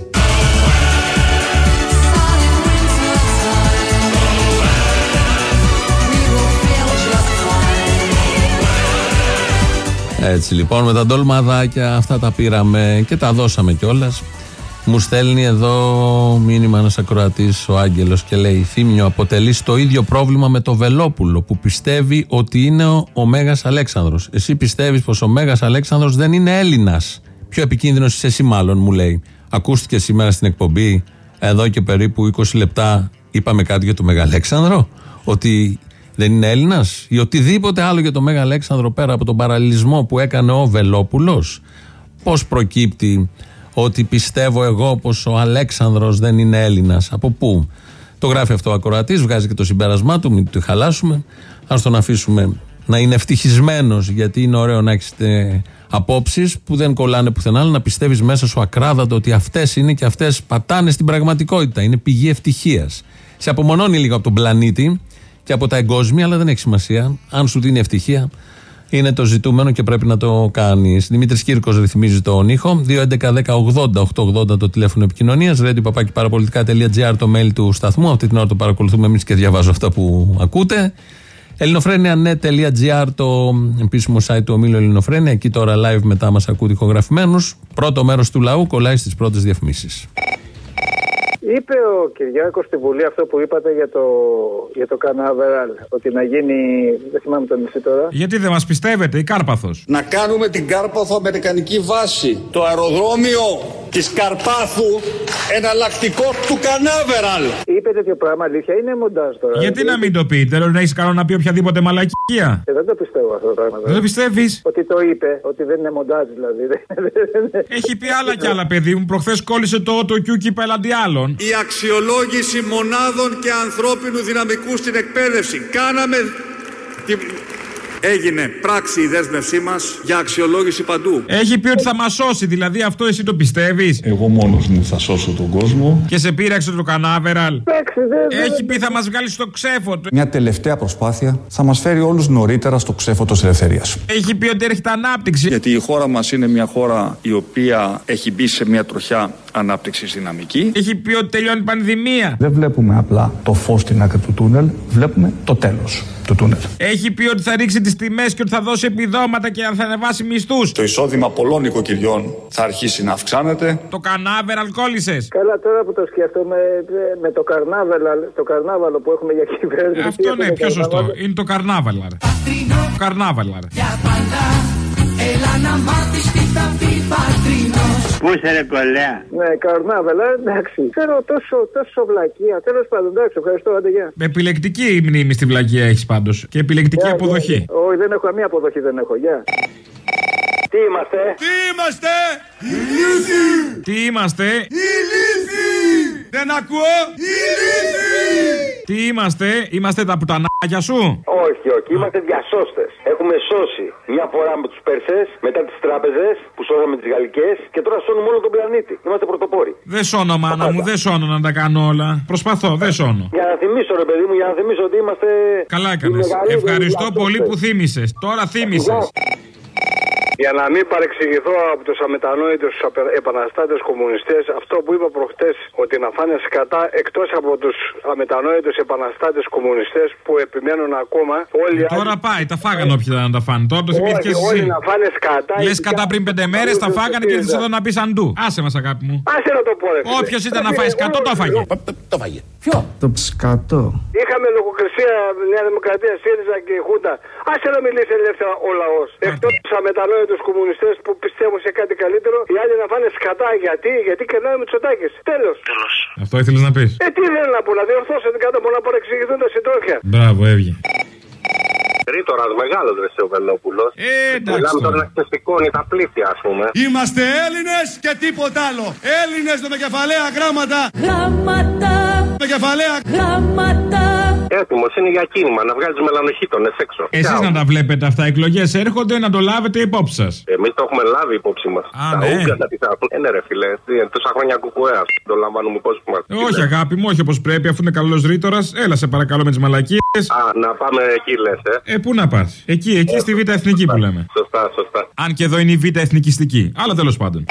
Speaker 4: Έτσι λοιπόν με τα ντολμαδάκια αυτά τα πήραμε και τα δώσαμε κιόλας. Μου στέλνει εδώ μήνυμα ένας ακροατής ο Άγγελος και λέει: Θύμιο, αποτελείς το ίδιο πρόβλημα με το Βελόπουλο που πιστεύει ότι είναι ο, ο Μέγας Αλέξανδρος. Εσύ πιστεύεις πως ο Μέγας Αλέξανδρος δεν είναι Έλληνας. Πιο επικίνδυνος είσαι εσύ, μάλλον, μου λέει. Ακούστηκες σήμερα στην εκπομπή, εδώ και περίπου 20 λεπτά, είπαμε κάτι για το Μέγα Αλέξανδρο. Ότι δεν είναι Έλληνας; Ή οτιδήποτε άλλο για το Μέγα Αλέξανδρο πέρα από τον παραλληλισμό που έκανε ο Βελόπουλος; Πώς προκύπτει ότι πιστεύω εγώ πως ο Αλέξανδρος δεν είναι Έλληνας; Από πού; Το γράφει αυτό ο ακροατής, βγάζει και το συμπέρασμά του, μην το χαλάσουμε. Α τον αφήσουμε να είναι ευτυχισμένος, γιατί είναι ωραίο να έχετε απόψεις που δεν κολλάνε πουθενά, αλλά να πιστεύεις μέσα σου ακράδατο ότι αυτές είναι και αυτές πατάνε στην πραγματικότητα. Είναι πηγή ευτυχίας. Σε απομονώνει λίγο από τον πλανήτη και από τα εγκόσμια, αλλά δεν έχει σημασία. Αν σου δίνει ευτυχία, είναι το ζητούμενο και πρέπει να το κάνεις. Δημήτρης Κύρκος ρυθμίζει τον ήχο. 2.11.10.80.880 το τηλέφωνο επικοινωνίας. radio.parapolitica.gr το mail του σταθμού. Αυτή την ώρα το παρακολουθούμε εμείς και διαβάζω αυτά που ακούτε. ελληνοφρένια.net.gr το επίσημο site του ομίλου Ελληνοφρένια. Εκεί τώρα live μετά μας ακούτε ηχογραφημένους. Πρώτο μέρος του λαού κολλάει στις πρώτες διαφημίσεις.
Speaker 25: Είπε ο Κυριάκος στη Βουλή αυτό που είπατε για το, για το Κανάβεραλ. Ότι να γίνει. Δεν θυμάμαι το νησί τώρα.
Speaker 26: Γιατί δεν μας πιστεύετε, η Κάρπαθος.
Speaker 19: Να κάνουμε την Κάρπαθο αμερικανική βάση. Το αεροδρόμιο της Καρπάθου εναλλακτικό του Κανάβεραλ.
Speaker 25: Είπε τέτοιο πράγμα αλήθεια, είναι μοντάζ τώρα.
Speaker 26: Γιατί να μην το πείτε, λέω να έχεις κανένα να πει οποιαδήποτε μαλακία.
Speaker 25: Ε, δεν το πιστεύω αυτό το πράγμα.
Speaker 26: Δεν το πιστεύεις;
Speaker 25: Ότι το είπε, ότι δεν είναι μοντάζ δηλαδή.
Speaker 26: Έχει πει άλλα κι άλλα, παιδί μου. Προχθές κόλλησε το το κιού και είπε έναντι άλλων.
Speaker 27: Η αξιολόγηση μονάδων και ανθρώπινου δυναμικού στην εκπαίδευση. Κάναμε... τη- Έγινε πράξη η δέσμευσή μας για αξιολόγηση παντού.
Speaker 26: Έχει πει ότι θα μας σώσει, δηλαδή αυτό εσύ το πιστεύεις;
Speaker 24: Εγώ μόνος μου θα σώσω τον κόσμο.
Speaker 26: Και σε πείραξε το κανάβεραλ;
Speaker 25: Εντάξει, δεν.
Speaker 26: Έχει πει θα μας βγάλει στο ξέφωτο.
Speaker 24: Μια τελευταία προσπάθεια θα μας φέρει όλους νωρίτερα στο ξέφωτο της ελευθερίας.
Speaker 26: Έχει πει ότι έρχεται ανάπτυξη.
Speaker 20: Γιατί η χώρα μας είναι μια χώρα η οποία έχει μπει σε μια τροχιά ανάπτυξης δυναμική.
Speaker 26: Έχει πει ότι τελειώνει η πανδημία.
Speaker 24: Δεν βλέπουμε απλά το φως στην άκρη του τούνελ, βλέπουμε το τέλος του τούνελ.
Speaker 26: Έχει πει ότι θα ρίξει τις τιμές και ότι θα δώσει επιδόματα και θα ανεβάσει μισθούς.
Speaker 20: Το εισόδημα πολλών οικοκυριών θα αρχίσει να αυξάνεται.
Speaker 26: Το κανάβεραλ κόλλησε.
Speaker 25: Καλά, τώρα που το σκέφτομαι, ε, με το καρνάβαλο, το καρνάβαλο που έχουμε για κυβέρνηση.
Speaker 26: Αυτό ναι,
Speaker 25: έχουμε
Speaker 26: πιο σωστό.
Speaker 25: καρνάβαλο;
Speaker 26: Είναι το καρνάβαλαρ. Καρνάβαλαρ.
Speaker 28: Έλα να μάθεις τι θα πει πατρινός
Speaker 25: Πού είσαι ρε κολλέα. Ναι, καρνάβαλα, εντάξει. Ξέρω τόσο, τόσο βλακεία. Τέλος πάντων, εντάξει, ευχαριστώ, άντε γεια.
Speaker 26: Επιλεκτική μνήμη στη βλακία έχεις πάντως. Και επιλεκτική
Speaker 25: Γεια,
Speaker 26: αποδοχή.
Speaker 25: γεια. Όχι, δεν έχω καμία αποδοχή, δεν έχω. Γεια.
Speaker 29: Τι είμαστε;
Speaker 12: Τι είμαστε;
Speaker 26: Τι είμαστε;
Speaker 12: Δεν ακούω.
Speaker 26: Τι είμαστε; Είμαστε τα πουτανάκια σου;
Speaker 29: Όχι, όχι. Είμαστε διασώστες. Έχουμε σώσει μια φορά με τους Περσέ, μετά τις τράπεζες που σώσαμε τις Γαλλικές και τώρα σώνουμε όλο τον πλανήτη. Είμαστε πρωτοπόροι.
Speaker 26: Δεν σώνω, μάνα μου, δεν σώνω να τα κάνω όλα. Προσπαθώ, δεν σώνω.
Speaker 29: Για να θυμίσω, ρε παιδί μου, για να θυμίσω ότι είμαστε.
Speaker 26: Καλά
Speaker 29: οι
Speaker 26: έκανες.
Speaker 29: μεγαλύτεροι
Speaker 26: Ευχαριστώ
Speaker 29: διασώστες.
Speaker 26: πολύ που θύμισες. Τώρα θύμισες.
Speaker 25: Για να μην παρεξηγηθώ από του αμετανόητου επαναστάτε κομμουνιστέ, αυτό που είπα προχτέ ότι να φάνε σκατά εκτό από του αμετανόητου επαναστάτε κομμουνιστέ που επιμένουν ακόμα όλοι οι
Speaker 26: Τώρα πάει, τα φάγανε όποιοι ήταν να τα φάνε. Τώρα το θυμήθηκε
Speaker 25: Όχι,
Speaker 26: εσύ.
Speaker 25: όλοι να φάνε σκατά.
Speaker 26: Λε
Speaker 25: ειδικά
Speaker 26: κατά πριν πέντε μέρε, τα
Speaker 25: παλιούς
Speaker 26: φάγανε
Speaker 25: του
Speaker 26: και ήρθε
Speaker 25: ΣΥΡΙΖΑ.
Speaker 26: εδώ να πει αντού. Άσε μα, αγάπη μου.
Speaker 25: Άσε να το πω, ρε φίλε.
Speaker 26: Όποιο ήταν να
Speaker 25: Ρε
Speaker 26: φάει
Speaker 25: φίλε,
Speaker 26: σκατό, το
Speaker 25: εγώ-
Speaker 26: έφαγε.
Speaker 30: Το φάγε.
Speaker 26: Το σκατό.
Speaker 25: Είχαμε λογοκρισία Νέα Δημοκρατία, ΣΥΡΙΖΑ και η Χούντα. Άσε να μιλήσει ελεύθερα ο λαό. Εκτό τους αμετανόητου κομμουνιστές που πιστεύουν σε κάτι καλύτερο, οι άλλοι να φάνε σκατά. Γιατί, γιατί κερνάει με τσοτάκε. Τέλος.
Speaker 26: Αυτό ήθελες να πεις;
Speaker 25: Ε, τι δεν να πω, να διορθώσω την κάτω από να παρεξηγηθούν τα συντρόφια.
Speaker 26: Μπράβο, έβγε.
Speaker 29: Ρήτορας μεγάλος ρε ο Βελόπουλο.
Speaker 26: Ε, εντάξει
Speaker 29: Μιλάμε τώρα
Speaker 26: τώρα.
Speaker 29: να ξεσηκώνει τα πλήθεια, ας πούμε.
Speaker 12: Είμαστε Έλληνες και τίποτα άλλο. Έλληνες με κεφαλαία γράμματα.
Speaker 31: Γράμματα,
Speaker 12: Με κεφαλαία.
Speaker 31: γράμματα.
Speaker 29: Έτοιμος είναι για κίνημα να βγάλεις μελανοχήτονε έξω.
Speaker 26: Εσείς να τα βλέπετε αυτά. Εκλογές έρχονται να το λάβετε υπόψη σας.
Speaker 29: Εμείς το έχουμε λάβει υπόψη μας.
Speaker 26: Α,
Speaker 29: τα
Speaker 26: ναι.
Speaker 29: Ούγγατα τι θα πούνε. Ε, ναι, ρε φιλέ. Τι, Τόσα χρόνια κουκουέα. Το λαμβάνουμε υπόψη μας.
Speaker 26: Όχι, αγάπη μου, όχι όπως πρέπει, αφού είναι καλός ρήτορας. Έλα, σε παρακαλώ με τις μαλακίες.
Speaker 29: Α, να πάμε εκεί λες, ε.
Speaker 26: Ε, πού να πας; Εκεί, εκεί στη Β' Εθνική που λέμε.
Speaker 29: Σωστά, σωστά.
Speaker 26: Αν και εδώ είναι η Β' Εθνικιστική. Αλλά τέλος πάντων.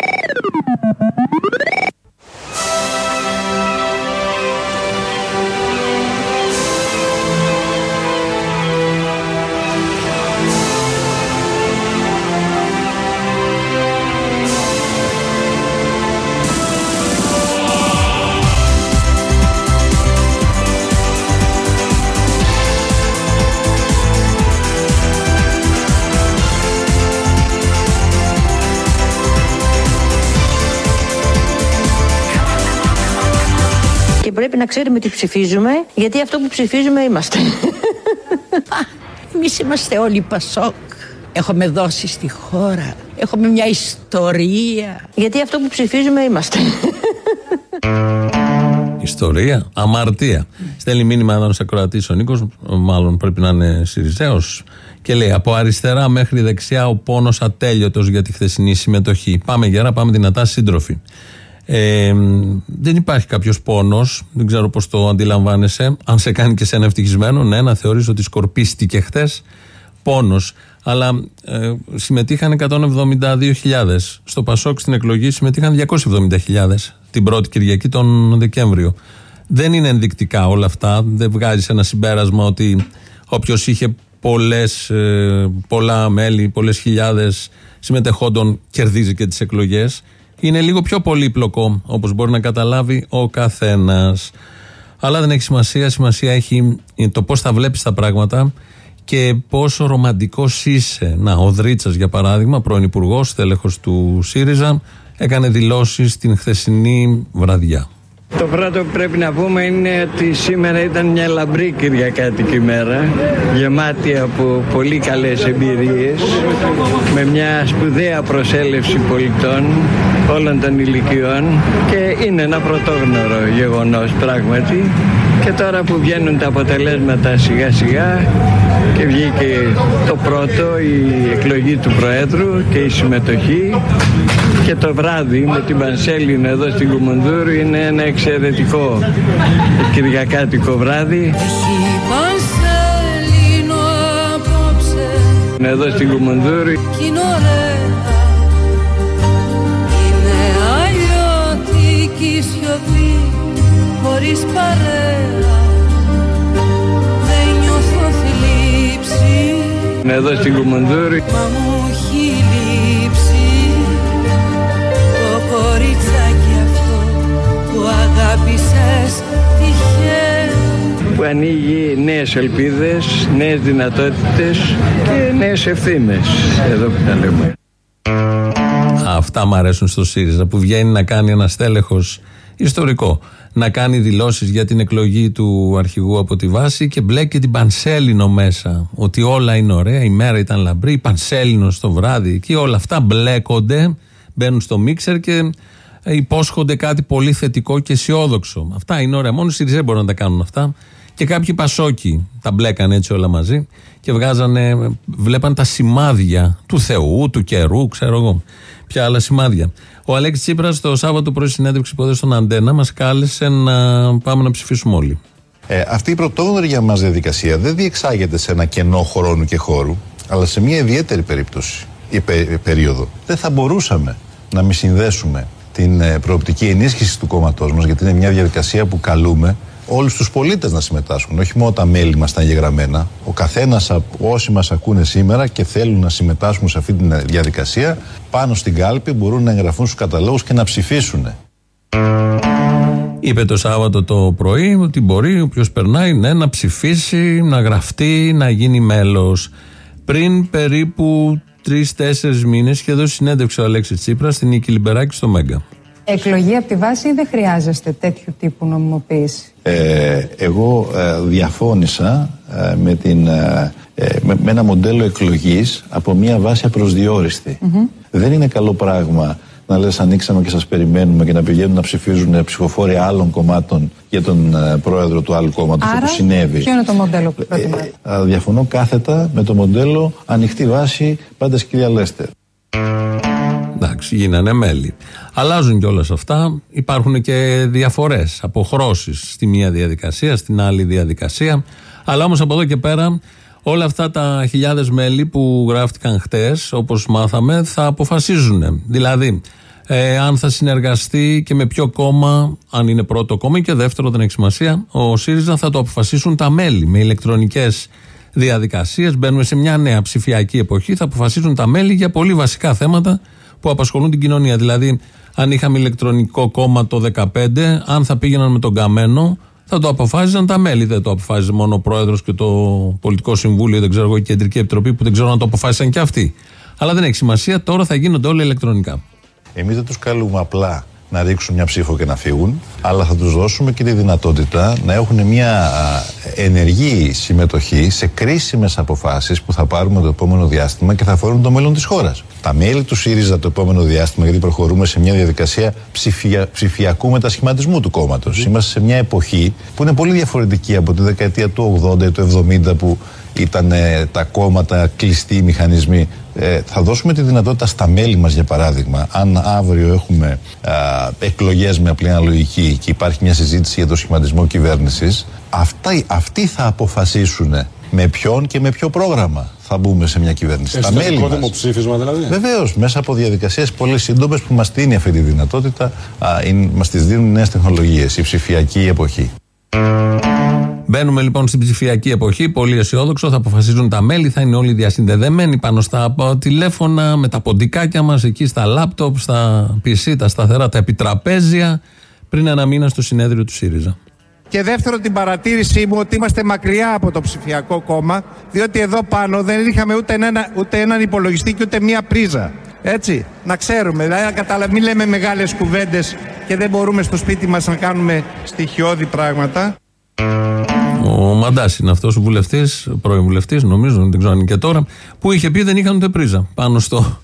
Speaker 6: Πρέπει να ξέρουμε τι ψηφίζουμε, γιατί αυτό που ψηφίζουμε είμαστε.
Speaker 32: Εμείς είμαστε όλοι Πασόκ. Έχουμε δώσει στη χώρα. Έχουμε μια ιστορία.
Speaker 6: γιατί αυτό που ψηφίζουμε είμαστε.
Speaker 4: Ιστορία, αμαρτία. Στέλνει μήνυμα εδώ ένας ακροατής ο Νίκος, μάλλον πρέπει να είναι Σιριζέος, και λέει: Από αριστερά μέχρι δεξιά ο πόνος ατέλειωτος για τη χθεσινή συμμετοχή. Πάμε γερά, πάμε δυνατά, σύντροφοι. Ε, δεν υπάρχει κάποιος πόνος, δεν ξέρω πώς το αντιλαμβάνεσαι. Αν σε κάνει και σε ένα ευτυχισμένο, ναι, να θεωρείς ότι σκορπίστηκε χθες πόνος. Αλλά ε, συμμετείχαν 172.000. Στο Πασόκ στην εκλογή συμμετείχαν 270.000 την πρώτη Κυριακή τον Δεκέμβριο. Δεν είναι ενδεικτικά όλα αυτά. Δεν βγάζει ένα συμπέρασμα ότι όποιος είχε πολλές, ε, πολλά μέλη, πολλές χιλιάδες συμμετεχόντων κερδίζει και τις εκλογές. Είναι λίγο πιο πολύπλοκο, όπως μπορεί να καταλάβει ο καθένας. Αλλά δεν έχει σημασία. Σημασία έχει το πώς θα βλέπεις τα πράγματα και πόσο ρομαντικός είσαι. Να, ο Δρίτσας, για παράδειγμα, πρώην υπουργός, τέλεχος του ΣΥΡΙΖΑ, έκανε δηλώσεις την χθεσινή βραδιά.
Speaker 33: Το πρώτο που πρέπει να πούμε είναι ότι σήμερα ήταν μια λαμπρή Κυριακάτικη μέρα, γεμάτη από πολύ καλές εμπειρίες, με μια σπουδαία προσέλευση πολιτών όλων των ηλικιών και είναι ένα πρωτόγνωρο γεγονός πράγματι. Και τώρα που βγαίνουν τα αποτελέσματα σιγά σιγά και βγήκε το πρώτο η εκλογή του Προέδρου και η συμμετοχή και το βράδυ με την Πανσέλινο εδώ στην Κουμουνδούρου είναι ένα εξαιρετικό κυριακάτικο βράδυ.
Speaker 34: Πανσέλινο απόψε.
Speaker 33: Είναι εδώ στην Κουμουνδούρου
Speaker 34: κι είναι ωραία. Είναι αλλιώτικη σιωπή χωρίς παρέα. Δεν νιώθω θλίψη.
Speaker 33: Είναι εδώ στην Κουμουνδούρου
Speaker 34: Μα μου αγάπησες τυχαία
Speaker 33: που ανοίγει νέες ελπίδες, νέες δυνατότητες και νέες ευθύνες εδώ που τα λέμε.
Speaker 4: Αυτά μου αρέσουν στο ΣΥΡΙΖΑ που βγαίνει να κάνει ένα στέλεχος ιστορικό. Να κάνει δηλώσεις για την εκλογή του αρχηγού από τη βάση και μπλέκει την Πανσέλινο μέσα. Ότι όλα είναι ωραία, η μέρα ήταν λαμπρή, η Πανσέλινο το βράδυ εκεί, όλα αυτά μπλέκονται, μπαίνουν στο μίξερ και υπόσχονται κάτι πολύ θετικό και αισιόδοξο. Αυτά είναι ωραία. Μόνο οι Σιριζέ μπορούν να τα κάνουν αυτά. Και κάποιοι Πασόκοι τα μπλέκανε έτσι όλα μαζί και βγάζανε, βλέπαν τα σημάδια του Θεού, του καιρού, ξέρω εγώ. Ποια άλλα σημάδια. Ο Αλέξης Τσίπρας το Σάββατο πρωί συνέντευξη που έδωσε στον Αντένα μας κάλεσε να πάμε να ψηφίσουμε όλοι.
Speaker 2: Ε, αυτή η πρωτόγνωρη για μας διαδικασία δεν διεξάγεται σε ένα κενό χρόνου και χώρου, αλλά σε μια ιδιαίτερη περίπτωση ή πε- περίοδο. Δεν θα μπορούσαμε να μην συνδέσουμε την ε, προοπτική ενίσχυσης του κόμματός μας, γιατί είναι μια διαδικασία που καλούμε όλους τους πολίτες να συμμετάσχουν. Όχι μόνο τα μέλη μας τα εγγεγραμμένα. Ο καθένας από όσοι μας ακούνε σήμερα και θέλουν να συμμετάσχουν σε αυτή τη διαδικασία, πάνω στην κάλπη μπορούν να εγγραφούν στους καταλόγους και να ψηφίσουν.
Speaker 4: Είπε το Σάββατο το πρωί ότι μπορεί όποιος περνάει ναι, να ψηφίσει, να γραφτεί, να γίνει μέλος. Πριν περίπου τρει-τέσσερι μήνες είχε δώσει συνέντευξη ο Αλέξης Τσίπρας στην Νίκη Λιμπεράκη στο Μέγκα.
Speaker 35: Εκλογή από τη βάση ή δεν χρειάζεστε τέτοιου τύπου νομιμοποίηση.
Speaker 2: Ε, εγώ ε, διαφώνησα ε, με, την, ε, ε, με, με ένα μοντέλο εκλογής από μια βάση απροσδιόριστη. Δεν είναι καλό πράγμα να λες ανοίξαμε και σας περιμένουμε και να πηγαίνουν να ψηφίζουν ε, ψηφοφόροι άλλων κομμάτων για τον ε, πρόεδρο του άλλου κόμματος
Speaker 35: Άρα,
Speaker 2: όπως συνέβη.
Speaker 35: ποιο είναι το μοντέλο που προτιμάτε;
Speaker 2: Α, διαφωνώ κάθετα με το μοντέλο ανοιχτή βάση πάντα σκυλιά Λέστερ.
Speaker 4: Εντάξει, γίνανε μέλη. Αλλάζουν κιόλας αυτά. Υπάρχουν και διαφορές, αποχρώσεις στη μία διαδικασία, στην άλλη διαδικασία. Αλλά όμως από εδώ και πέρα, όλα αυτά τα χιλιάδες μέλη που γράφτηκαν χτες, όπως μάθαμε, θα αποφασίζουν. Δηλαδή, ε, αν θα συνεργαστεί και με ποιο κόμμα, αν είναι πρώτο κόμμα και δεύτερο, δεν έχει σημασία, ο ΣΥΡΙΖΑ θα το αποφασίσουν τα μέλη με ηλεκτρονικές διαδικασίες. Μπαίνουμε σε μια νέα ψηφιακή εποχή. Θα αποφασίζουν τα μέλη για πολύ βασικά θέματα που απασχολούν την κοινωνία. Δηλαδή, αν είχαμε ηλεκτρονικό κόμμα το 2015, αν θα πήγαιναν με τον καμένο, θα το αποφάσιζαν τα μέλη. Δεν το αποφάσιζε μόνο ο πρόεδρος και το πολιτικό συμβούλιο, δεν ξέρω εγώ, η κεντρική επιτροπή που δεν ξέρω αν το αποφάσισαν και αυτοί. Αλλά δεν έχει σημασία, τώρα θα γίνονται όλα ηλεκτρονικά.
Speaker 2: Εμείς δεν τους καλούμε απλά να ρίξουν μια ψήφο και να φύγουν, αλλά θα τους δώσουμε και τη δυνατότητα να έχουν μια α, ενεργή συμμετοχή σε κρίσιμες αποφάσεις που θα πάρουμε το επόμενο διάστημα και θα αφορούν το μέλλον της χώρας. Τα μέλη του ΣΥΡΙΖΑ το επόμενο διάστημα, γιατί προχωρούμε σε μια διαδικασία ψηφια, ψηφιακού μετασχηματισμού του κόμματος. Είμαστε σε μια εποχή που είναι πολύ διαφορετική από τη δεκαετία του 80 ή του 70 που ήταν ε, τα κόμματα κλειστοί μηχανισμοί. Ε, θα δώσουμε τη δυνατότητα στα μέλη μας για παράδειγμα αν αύριο έχουμε α, εκλογές με απλή αναλογική και υπάρχει μια συζήτηση για το σχηματισμό κυβέρνησης αυτά, αυτοί θα αποφασίσουν με ποιον και με ποιο πρόγραμμα θα μπούμε σε μια κυβέρνηση. Τα μέλη
Speaker 26: Εσωτερικό
Speaker 2: μας.
Speaker 26: δημοψήφισμα δηλαδή.
Speaker 2: Βεβαίως, μέσα από διαδικασίες πολύ σύντομες που μας δίνει αυτή τη δυνατότητα, μας τις δίνουν νέες τεχνολογίες, η ψηφιακή εποχή.
Speaker 4: Μπαίνουμε λοιπόν στην ψηφιακή εποχή, πολύ αισιόδοξο. Θα αποφασίζουν τα μέλη, θα είναι όλοι διασυνδεδεμένοι πάνω στα π- τηλέφωνα, με τα ποντικάκια μας, εκεί στα λάπτοπ, στα PC, τα σταθερά, τα επιτραπέζια, πριν ένα μήνα στο συνέδριο του ΣΥΡΙΖΑ.
Speaker 36: Και δεύτερον την παρατήρησή μου ότι είμαστε μακριά από το ψηφιακό κόμμα, διότι εδώ πάνω δεν είχαμε ούτε, ένα, ούτε έναν υπολογιστή και ούτε μία πρίζα. Έτσι, να ξέρουμε, δηλαδή να καταλα... μην λέμε μεγάλες κουβέντες και δεν μπορούμε στο σπίτι μας να κάνουμε στοιχειώδη πράγματα.
Speaker 4: Ο Μαντάς είναι αυτός ο βουλευτής, πρώην βουλευτής, νομίζω, δεν ξέρω αν είναι και τώρα, που είχε πει δεν είχαν ούτε πρίζα πάνω στο,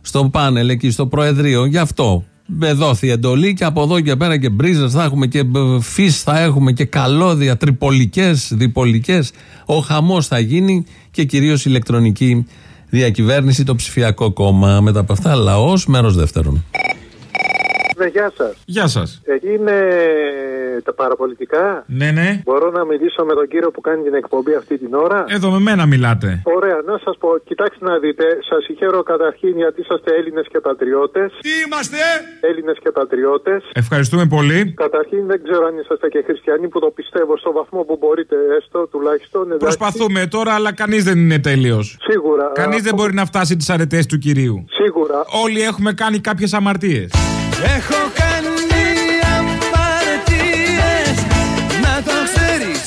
Speaker 4: στο πάνελ εκεί στο Προεδρείο. Γι' αυτό με δόθη εντολή και από εδώ και πέρα και μπρίζες θα έχουμε και φύς θα έχουμε και καλώδια τριπολικέ, διπολικές. Ο χαμός θα γίνει και κυρίως ηλεκτρονική διακυβέρνηση, το ψηφιακό κόμμα. Μετά από αυτά, λαός, μέρος δεύτερον.
Speaker 37: Ναι, γεια σας.
Speaker 26: Γεια σας.
Speaker 37: Εκεί είναι τα παραπολιτικά;
Speaker 26: Ναι, ναι.
Speaker 37: Μπορώ να μιλήσω με τον κύριο που κάνει την εκπομπή αυτή την ώρα;
Speaker 26: Εδώ με μένα μιλάτε.
Speaker 37: Ωραία, να σας πω, κοιτάξτε να δείτε. Σας συγχαίρω καταρχήν γιατί είσαστε Έλληνες και πατριώτες.
Speaker 26: Τι είμαστε!
Speaker 37: Έλληνες και πατριώτες.
Speaker 26: Ευχαριστούμε πολύ.
Speaker 37: Καταρχήν δεν ξέρω αν είσαστε και χριστιανοί που το πιστεύω στο βαθμό που μπορείτε, έστω τουλάχιστον. εντάξει.
Speaker 26: Προσπαθούμε τώρα, αλλά κανείς δεν είναι τέλειος.
Speaker 37: Σίγουρα.
Speaker 26: Κανείς δεν μπορεί να φτάσει τις αρετές του κυρίου.
Speaker 37: Σίγουρα.
Speaker 26: Όλοι έχουμε κάνει κάποιες αμαρτίες.
Speaker 21: Έχω κάνει αμαρτίες Να το ξέρεις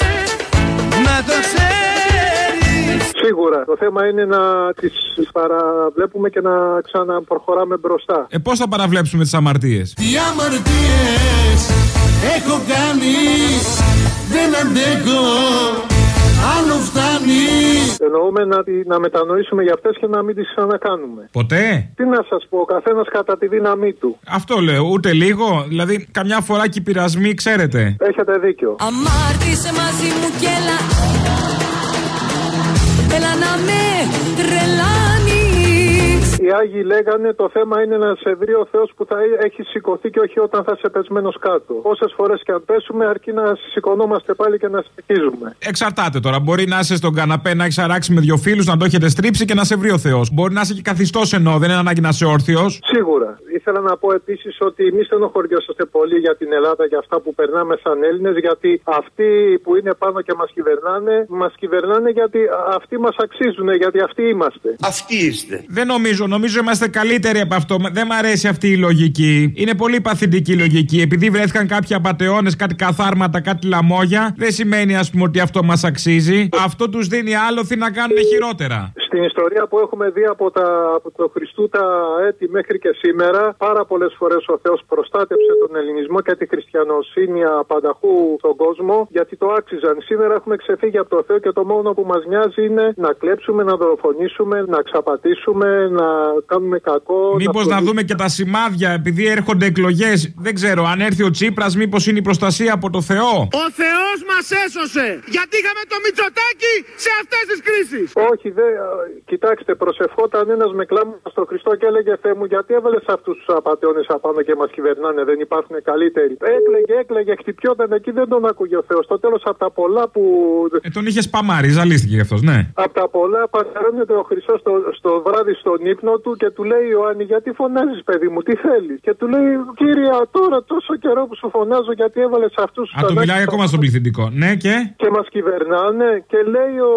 Speaker 21: Να το ξέρεις
Speaker 37: Σίγουρα. Το θέμα είναι να τις παραβλέπουμε και να ξαναπροχωράμε μπροστά.
Speaker 26: Ε, πώς θα παραβλέψουμε τις αμαρτίες;
Speaker 21: Τι αμαρτίες έχω κάνεις Δεν αντέχω Άλλο φτάνει
Speaker 37: Εννοούμε να, τη- να μετανοήσουμε για αυτές και να μην τις ξανακάνουμε.
Speaker 26: Ποτέ;
Speaker 37: Τι να σας πω, ο καθένας κατά τη δύναμή του.
Speaker 26: Αυτό λέω, ούτε λίγο. Δηλαδή, καμιά φορά και οι πειρασμοί, ξέρετε.
Speaker 37: Έχετε δίκιο.
Speaker 38: Αμάρτησε μαζί μου κι έλα Έλα να με τρελάνεις
Speaker 37: Οι Άγιοι λέγανε το θέμα είναι να σε βρει ο Θεός που θα έχει σηκωθεί και όχι όταν θα είσαι πεσμένος κάτω. Όσες φορές και αν πέσουμε, αρκεί να σηκωνόμαστε πάλι και να συνεχίζουμε.
Speaker 26: Εξαρτάται τώρα. Μπορεί να είσαι στον καναπέ, να έχεις αράξει με δύο φίλους, να το έχετε στρίψει και να σε βρει ο Θεός. Μπορεί να είσαι και καθιστός ενώ, δεν είναι ανάγκη να είσαι όρθιος.
Speaker 37: Σίγουρα. Ήθελα να πω επίσης ότι μη στενοχωριόσαστε πολύ για την Ελλάδα για αυτά που περνάμε σαν Έλληνες, γιατί αυτοί που είναι πάνω και μας κυβερνάνε, μας κυβερνάνε γιατί αυτοί μας αξίζουν, γιατί αυτοί είμαστε.
Speaker 26: Αυτοί είστε. Δεν νομίζω, νομίζω είμαστε καλύτεροι από αυτό. Δεν μ' αρέσει αυτή η λογική. Είναι πολύ παθητική η λογική. Επειδή βρέθηκαν κάποιοι απαταιώνες, κάτι καθάρματα, κάτι λαμόγια, δεν σημαίνει ας πούμε ότι αυτό μας αξίζει. Αυτό τους δίνει άλοθη να κάνουν χειρότερα.
Speaker 37: Στην ιστορία που έχουμε δει από, τα, από το Χριστού τα έτη μέχρι και σήμερα, πάρα πολλές φορές ο Θεός προστάτεψε τον ελληνισμό και τη χριστιανοσύνη απανταχού στον κόσμο, γιατί το άξιζαν. Σήμερα έχουμε ξεφύγει από το Θεό και το μόνο που μας νοιάζει είναι να κλέψουμε, να δολοφονήσουμε, να ξαπατήσουμε, να κάνουμε κακό.
Speaker 26: Μήπως να
Speaker 37: πληγ-
Speaker 26: δούμε και τα σημάδια, επειδή έρχονται εκλογές. Δεν ξέρω, αν έρθει ο Τσίπρας, μήπως είναι η προστασία από το Θεό;
Speaker 21: Ο Θεός μας έσωσε Γιατί είχαμε το Μητσοτάκι σε αυτές τις κρίσεις
Speaker 37: Όχι, δε, α, κοιτάξτε, προσευχόταν ένας με κλάμα στον Χριστό και έλεγε Θεέ μου, γιατί έβαλες αυτούς τους απαταιώνες απάνω και μας κυβερνάνε, δεν υπάρχουν καλύτεροι. Έκλεγε, έκλεγε, χτυπιόταν εκεί, δεν τον άκουγε ο Θεός. Στο τέλος, από τα πολλά που.
Speaker 26: Ε, τον είχες σπαμάρει, ζαλίστηκε γι' αυτός, ναι.
Speaker 37: Από τα πολλά παντρώνεται ο Χριστός στο, στο βράδυ στον ύπνο του και του λέει Ιωάννη, γιατί φωνάζεις, παιδί μου, τι θέλεις; Και του λέει, Κύριε, τώρα τόσο καιρό που σου φωνάζω, γιατί έβαλες αυτούς του.
Speaker 26: Α, το μιλάει ακόμα στον πληθυντικό. Ναι, και;
Speaker 37: Και μας κυβερνάνε και λέει ο.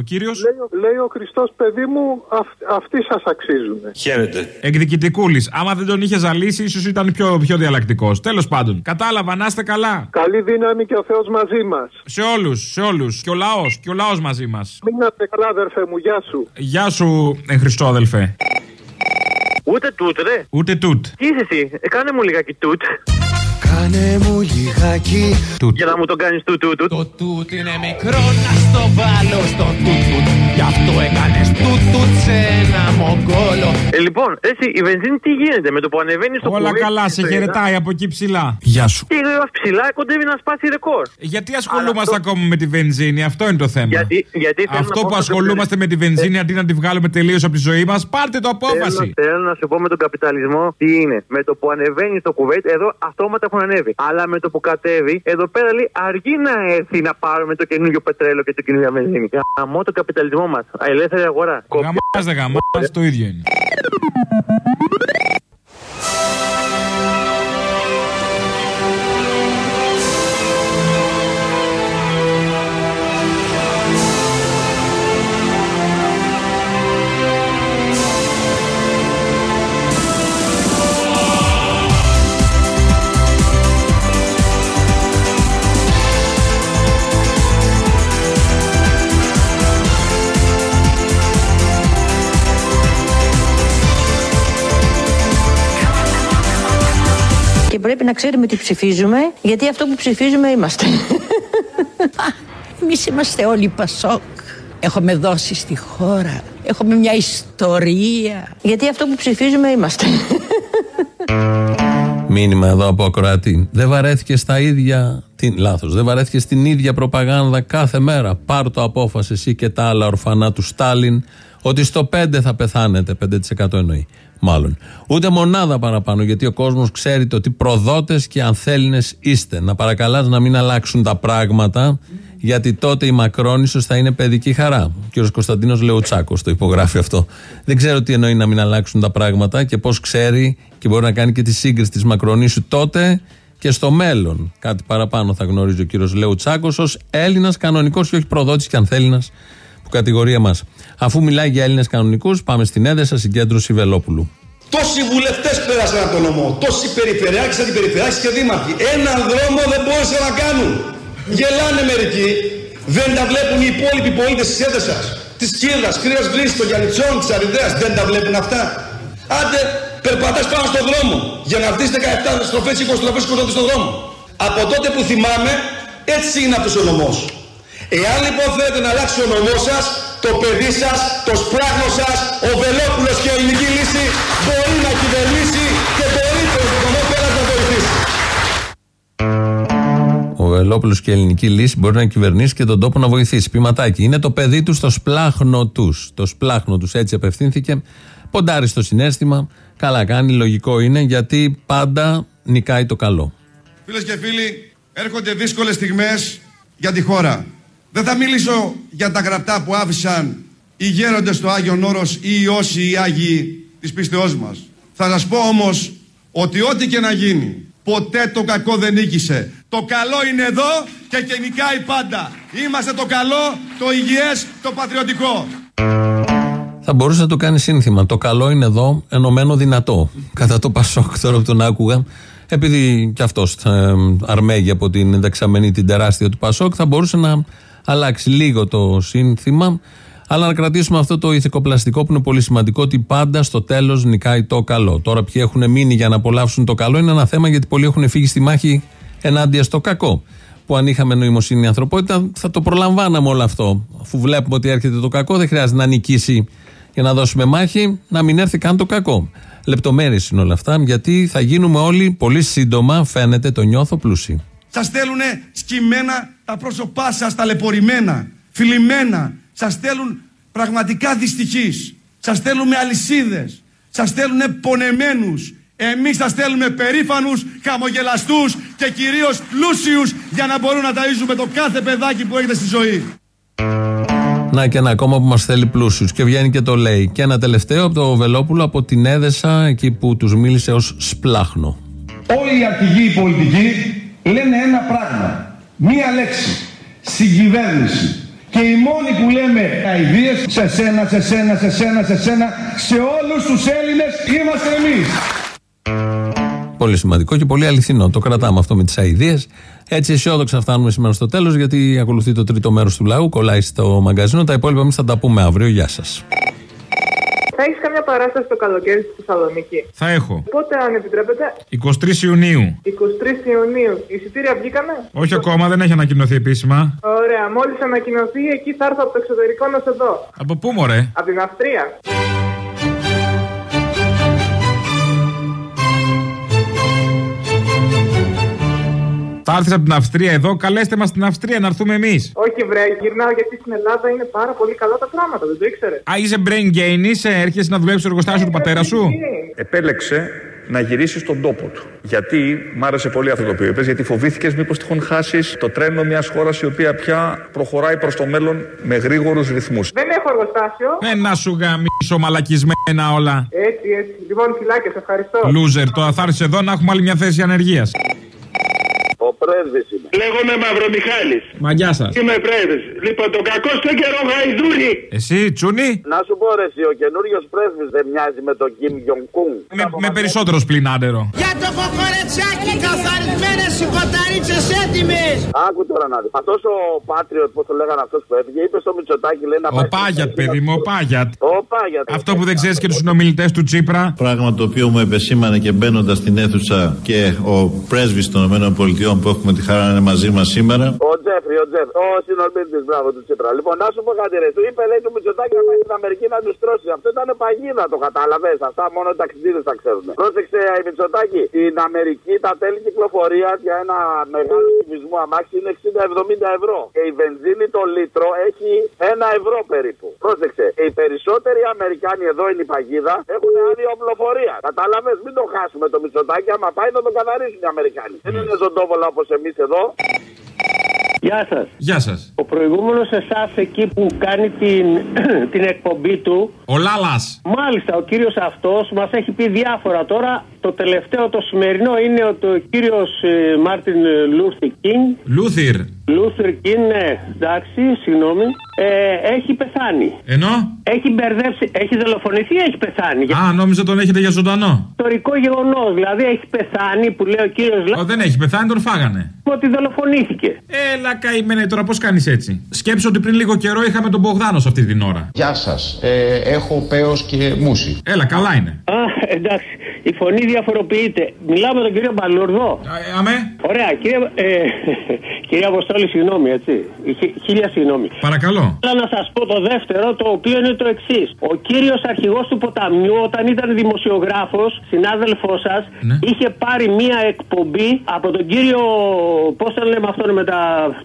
Speaker 26: Ο κύριος;
Speaker 37: Λέει, ο- λέει ο Χριστός, παιδί μου, αυ, αυτοί σας αξίζουν.
Speaker 26: Χαίρετε. Εκδικητικούλης. Άμα δεν τον είχε ζαλίσει, ίσως ήταν πιο, πιο διαλλακτικός. Τέλος πάντων. Κατάλαβα, να είστε καλά.
Speaker 37: Καλή δύναμη και ο Θεός μαζί μας.
Speaker 26: Σε όλους, σε όλους. Και ο λαός, και ο λαός μαζί μας.
Speaker 37: Μην είστε καλά, αδερφέ μου, γεια σου.
Speaker 26: Γεια σου, ε, Χριστό αδελφέ.
Speaker 39: Ούτε τούτ, ρε.
Speaker 26: Ούτε τούτ.
Speaker 39: Τι είσαι εσύ, ε, κάνε μου λιγάκι τούτ.
Speaker 21: Κάνε μου λιγάκι
Speaker 26: Τούτ.
Speaker 39: Για να μου τον κάνεις τούτ τούτ.
Speaker 21: Το τούτ είναι μικρό να στο βάλω στο τούτ τούτ Γι' αυτό έκανες τούτ τούτ σε ένα μογκόλο
Speaker 39: Ε, λοιπόν, εσύ, η βενζίνη τι γίνεται με το που ανεβαίνεις στο
Speaker 26: Όλα
Speaker 39: κουβί,
Speaker 26: καλά, σε
Speaker 39: στο
Speaker 26: χαιρετάει από εκεί ψηλά. Γεια σου.
Speaker 39: Τι λέω ψηλά, κοντεύει να σπάσει ρεκόρ.
Speaker 26: Γιατί ασχολούμαστε ακόμα με τη βενζίνη, αυτό είναι το θέμα.
Speaker 39: Γιατί- γιατί θέλω
Speaker 26: αυτό
Speaker 39: να πω
Speaker 26: που
Speaker 39: στο
Speaker 26: ασχολούμαστε με τη βενζίνη αντί να τη βγάλουμε τελείως από τη ζωή μας, πάρτε το απόφαση.
Speaker 39: Θέλω, θέλω να σου πω με τον καπιταλισμό τι είναι. Με το που ανεβαίνεις στο κουβέτ, εδώ αυτόματα έχουν ανέβει. Αλλά με το που κατέβει, εδώ πέρα λέει αργεί να έρθει να πάρουμε το καινούριο πετρέλαιο και το καινούριο βενζίνη. Γαμώ το καπιταλισμό μας. Ελεύθερη αγορά.
Speaker 26: Γαμάς δεν γαμάς, το ίδιο είναι.
Speaker 40: Πρέπει να ξέρουμε τι ψηφίζουμε, γιατί αυτό που ψηφίζουμε είμαστε.
Speaker 32: Εμείς είμαστε όλοι Πασόκ. Έχουμε δώσει στη χώρα. Έχουμε μια ιστορία.
Speaker 40: Γιατί αυτό που ψηφίζουμε είμαστε.
Speaker 4: Μήνυμα εδώ από ακροατή. Δεν βαρέθηκε στα ίδια. Τι, λάθος. Δεν βαρέθηκε στην ίδια προπαγάνδα κάθε μέρα. Πάρ το απόφαση εσύ και τα άλλα ορφανά του Στάλιν ότι στο 5 θα πεθάνετε. 5% εννοεί. Μάλλον. Ούτε μονάδα παραπάνω γιατί ο κόσμος ξέρει το τι προδότες και ανθέλινες είστε. Να παρακαλάς να μην αλλάξουν τα πράγματα γιατί τότε η Μακρόν ίσως θα είναι παιδική χαρά. Ο κ. Κωνσταντίνος Λεουτσάκος το υπογράφει αυτό. Δεν ξέρω τι εννοεί να μην αλλάξουν τα πράγματα και πώς ξέρει και μπορεί να κάνει και τη σύγκριση της Μακρονήσου τότε και στο μέλλον. Κάτι παραπάνω θα γνωρίζει ο κύριος Λεουτσάκος ως Έλληνας κανονικός και όχι προδότης και ανθέλινας που κατηγορία μας. Αφού μιλάει για Έλληνες κανονικούς, πάμε στην έδεσα συγκέντρωση Βελόπουλου.
Speaker 19: Τόσοι βουλευτές πέρασαν από τον νομό, τόσοι περιφερειάρχες, αντιπεριφερειάρχες και δήμαρχοι. Έναν δρόμο δεν μπόρεσαν να κάνουν. Γελάνε μερικοί, δεν τα βλέπουν οι υπόλοιποι πολίτες της έδεσα. της Κύρδας, κρύος Βρύσης, των Γιαλιτσών, της Αριδέας. Δεν τα βλέπουν αυτά. Άντε, περπατάς πάνω στον δρόμο για να βρεις 17 στροφές, 20 στροφές σκοτώντας στον δρόμο. Από τότε που θυμάμαι, έτσι είναι αυτός ο νομός. Εάν λοιπόν θέλετε να αλλάξει ο νομός σας, το παιδί σας, το σπράγνο σας, ο Βελόπουλος και η ελληνική λύση μπορεί να κυβερνήσει και μπορεί το νομό πέρας να βοηθήσει.
Speaker 4: Ο Βελόπουλος και η ελληνική λύση μπορεί να κυβερνήσει και τον τόπο να βοηθήσει. Πηματάκι. Είναι το παιδί τους στο σπλάχνο τους. Το σπλάχνο τους έτσι απευθύνθηκε. Ποντάρει στο συνέστημα. Καλά κάνει, λογικό είναι γιατί πάντα νικάει το καλό.
Speaker 12: Φίλες και φίλοι, έρχονται δύσκολες στιγμές για τη χώρα. Δεν θα μιλήσω για τα γραπτά που άφησαν οι γέροντες στο Άγιον Όρος ή οι όσοι οι Άγιοι της πίστεώς μας. Θα σας πω όμως ότι ό,τι και να γίνει, ποτέ το κακό δεν νίκησε. Το καλό είναι εδώ και και νικάει πάντα. Είμαστε το καλό, το υγιές, το πατριωτικό.
Speaker 4: Θα μπορούσε να το κάνει σύνθημα. Το καλό είναι εδώ, ενωμένο δυνατό. Κατά το Πασόκ, τώρα που τον άκουγα, επειδή κι αυτός αρμέγει από την δεξαμενή την τεράστια του Πασόκ, θα μπορούσε να αλλάξει λίγο το σύνθημα. Αλλά να κρατήσουμε αυτό το ηθικοπλαστικό που είναι πολύ σημαντικό ότι πάντα στο τέλος νικάει το καλό. Τώρα, ποιοι έχουν μείνει για να απολαύσουν το καλό είναι ένα θέμα γιατί πολλοί έχουν φύγει στη μάχη ενάντια στο κακό. Που αν είχαμε νοημοσύνη η ανθρωπότητα θα το προλαμβάναμε όλο αυτό. Αφού βλέπουμε ότι έρχεται το κακό, δεν χρειάζεται να νικήσει για να δώσουμε μάχη, να μην έρθει καν το κακό. Λεπτομέρειες είναι όλα αυτά, γιατί θα γίνουμε όλοι πολύ σύντομα, φαίνεται, το νιώθω πλούσιοι.
Speaker 12: Σας στέλνουν σκυμμένα τα πρόσωπά σας ταλαιπωρημένα, φιλημένα. Σας στέλνουν πραγματικά δυστυχείς. Σας στέλνουμε αλυσίδες. Σας στέλνουμε πονεμένους. Εμείς σας στέλνουμε περήφανους, χαμογελαστούς και κυρίως πλούσιους για να μπορούν να ταΐζουμε το κάθε παιδάκι που έχετε στη ζωή.
Speaker 4: Να και ένα ακόμα που μας θέλει πλούσιους. Και βγαίνει και το λέει. Και ένα τελευταίο από το Βελόπουλο από την Έδεσα, εκεί που τους μίλησε ως σπλάχνο.
Speaker 41: Όλοι οι αρχηγοί πολιτικοί λένε ένα πράγμα. Μία λέξη. Συγκυβέρνηση. Και οι μόνοι που λέμε αηδίες σε σένα, σε σένα, σε σένα, σε σένα, σε όλους τους Έλληνες είμαστε εμείς.
Speaker 4: Πολύ σημαντικό και πολύ αληθινό. Το κρατάμε αυτό με τις αειδίε. Έτσι αισιόδοξα φτάνουμε σήμερα στο τέλος, γιατί ακολουθεί το τρίτο μέρος του λαού. Κολλάει στο μαγκαζίνο. Τα υπόλοιπα εμείς θα τα πούμε αύριο. Γεια σας.
Speaker 34: Θα έχεις καμιά παράσταση το καλοκαίρι στη Θεσσαλονίκη.
Speaker 26: Θα έχω.
Speaker 34: Πότε, αν επιτρέπετε,
Speaker 26: 23 Ιουνίου.
Speaker 34: 23 Ιουνίου. Οι εισιτήρια βγήκανε;
Speaker 26: Όχι ακόμα, δεν έχει ανακοινωθεί επίσημα.
Speaker 34: Ωραία, μόλις ανακοινωθεί, εκεί θα έρθω από το εξωτερικό να σε δω.
Speaker 26: Από πού μωρέ;
Speaker 34: Από την Αυστρία.
Speaker 26: Θα έρθεις από την Αυστρία εδώ, καλέστε μας στην Αυστρία να έρθουμε εμείς.
Speaker 34: Όχι, βρε, γυρνάω γιατί στην Ελλάδα είναι πάρα πολύ καλά τα πράγματα, δεν το ήξερες.
Speaker 26: Α, είσαι brain gain, είσαι, έρχεσαι να δουλέψεις στο εργοστάσιο του πατέρα σου;
Speaker 42: Επέλεξε να γυρίσεις στον τόπο του. Γιατί, μ' άρεσε πολύ αυτό το οποίο είπες, γιατί φοβήθηκες μήπως τυχόν χάσεις το τρένο μιας χώρας η οποία πια προχωράει προς το μέλλον με γρήγορους ρυθμούς.
Speaker 34: Δεν έχω εργοστάσιο.
Speaker 26: Ε, να σου γαμίσω μαλακισμένα όλα.
Speaker 34: Έτσι, έτσι. Λοιπόν, φυλάκια, σε ευχαριστώ.
Speaker 26: Λούζερ, τώρα θα έρθεις εδώ να έχουμε άλλη μια θέση ανεργίας.
Speaker 43: Ο πρέσβης είμαι.
Speaker 44: Λέγομαι Μαυρομιχάλης.
Speaker 26: Μα γεια σας.
Speaker 44: Είμαι πρέσβης. Λοιπόν, το κακό στο καιρό γαϊδούρι.
Speaker 26: Εσύ, Τσούνι;
Speaker 43: Να σου πω ρε, εσύ, ο καινούριος πρέσβης δεν μοιάζει με τον Κιμ Γιονγκούν.
Speaker 26: Με, με περισσότερο σπλινάντερο.
Speaker 38: Για το κοκορετσάκι καθαρισμένες οι κοταρίτσες έτοιμες.
Speaker 43: Άκου τώρα να δεις. Αυτός ο Πάτριοτ, πώς το λέγανε αυτός που έφυγε, είπε στο Μητσοτάκι, λέει να
Speaker 26: Ο Πάγιατ, παιδί μου, ο Πάγιατ.
Speaker 43: Ο Πάγιατ.
Speaker 26: Αυτό που δεν ξέρεις και τους συνομιλητές του Τσίπρα.
Speaker 2: Πράγμα το οποίο μου επεσήμανε και μπαίνοντας στην αίθουσα και ο πρέσβης των ΗΠΑ που έχουμε τη χαρά να είναι μαζί μας σήμερα.
Speaker 43: Ο Τζέφρι, ο Τζέφρι, ο συνομιλητής, μπράβο του Τσίπρα. Λοιπόν, να σου πω κάτι ρε. Του είπε, λέει του Μητσοτάκη να πάει στην Αμερική να τους τρώσει. Αυτό ήταν παγίδα, το κατάλαβες. Αυτά μόνο οι ταξιδίδε τα ξέρουν. Πρόσεξε, η Μητσοτάκη, στην Αμερική τα τέλη κυκλοφορία για ένα μεγάλο κυβισμό αμάξι είναι 60-70 ευρώ. Και η βενζίνη το λίτρο έχει ένα ευρώ περίπου. Πρόσεξε, οι περισσότεροι Αμερικάνοι εδώ είναι η παγίδα έχουν άδεια οπλοφορία. Κατάλαβες, μην το χάσουμε το Μητσοτάκη. Άμα πάει θα το καθαρίσουν οι Αμερικάνοι. Δεν είναι ζωντόβολα όπως εμείς εδώ.
Speaker 45: Γεια σας.
Speaker 26: Γεια σας.
Speaker 45: Ο προηγούμενος εσάς εκεί που κάνει την, την εκπομπή του.
Speaker 26: Ο Λάλας.
Speaker 45: Μάλιστα, ο κύριος αυτός μας έχει πει διάφορα τώρα. Το τελευταίο, το σημερινό είναι ότι ο κύριος Μάρτιν Λούθι Κίνγκ.
Speaker 26: Λούθερ.
Speaker 45: Λούθερ Κίνγκ, ναι, εντάξει, συγγνώμη. Ε, έχει πεθάνει.
Speaker 26: Ενώ;
Speaker 45: Έχει μπερδέψει, έχει δολοφονηθεί ή έχει πεθάνει;
Speaker 26: Α, νόμιζα τον έχετε για ζωντανό.
Speaker 45: Ιστορικό γεγονός. Δηλαδή έχει πεθάνει που λέει ο κύριος
Speaker 26: Λάμπερτ. δεν έχει πεθάνει, τον φάγανε.
Speaker 45: Ότι δολοφονήθηκε.
Speaker 26: Έλα, καημένε τώρα, πώς κάνεις έτσι. Σκέψω ότι πριν λίγο καιρό είχαμε τον Μπογδάνο σε αυτή την ώρα.
Speaker 46: Γεια σας. Ε, έχω παίο και μουσι.
Speaker 26: Έλα, καλά είναι.
Speaker 45: Α, εντάξει. Η φωνή διαφοροποιείται. Μιλάω με τον κύριο Μπαλούρδο.
Speaker 26: Ε, αμέ.
Speaker 45: Ωραία, κύριε, ε, κύριε Αποστόλη, συγγνώμη, έτσι. Χι- Χίλια συγγνώμη.
Speaker 26: Παρακαλώ.
Speaker 45: Θέλω να σας πω το δεύτερο, το οποίο είναι το εξής. Ο κύριος αρχηγός του ποταμιού, όταν ήταν δημοσιογράφος, συνάδελφός σας,
Speaker 26: Ναι.
Speaker 45: είχε πάρει μία εκπομπή από τον κύριο. Πώς το λέμε αυτόν με τα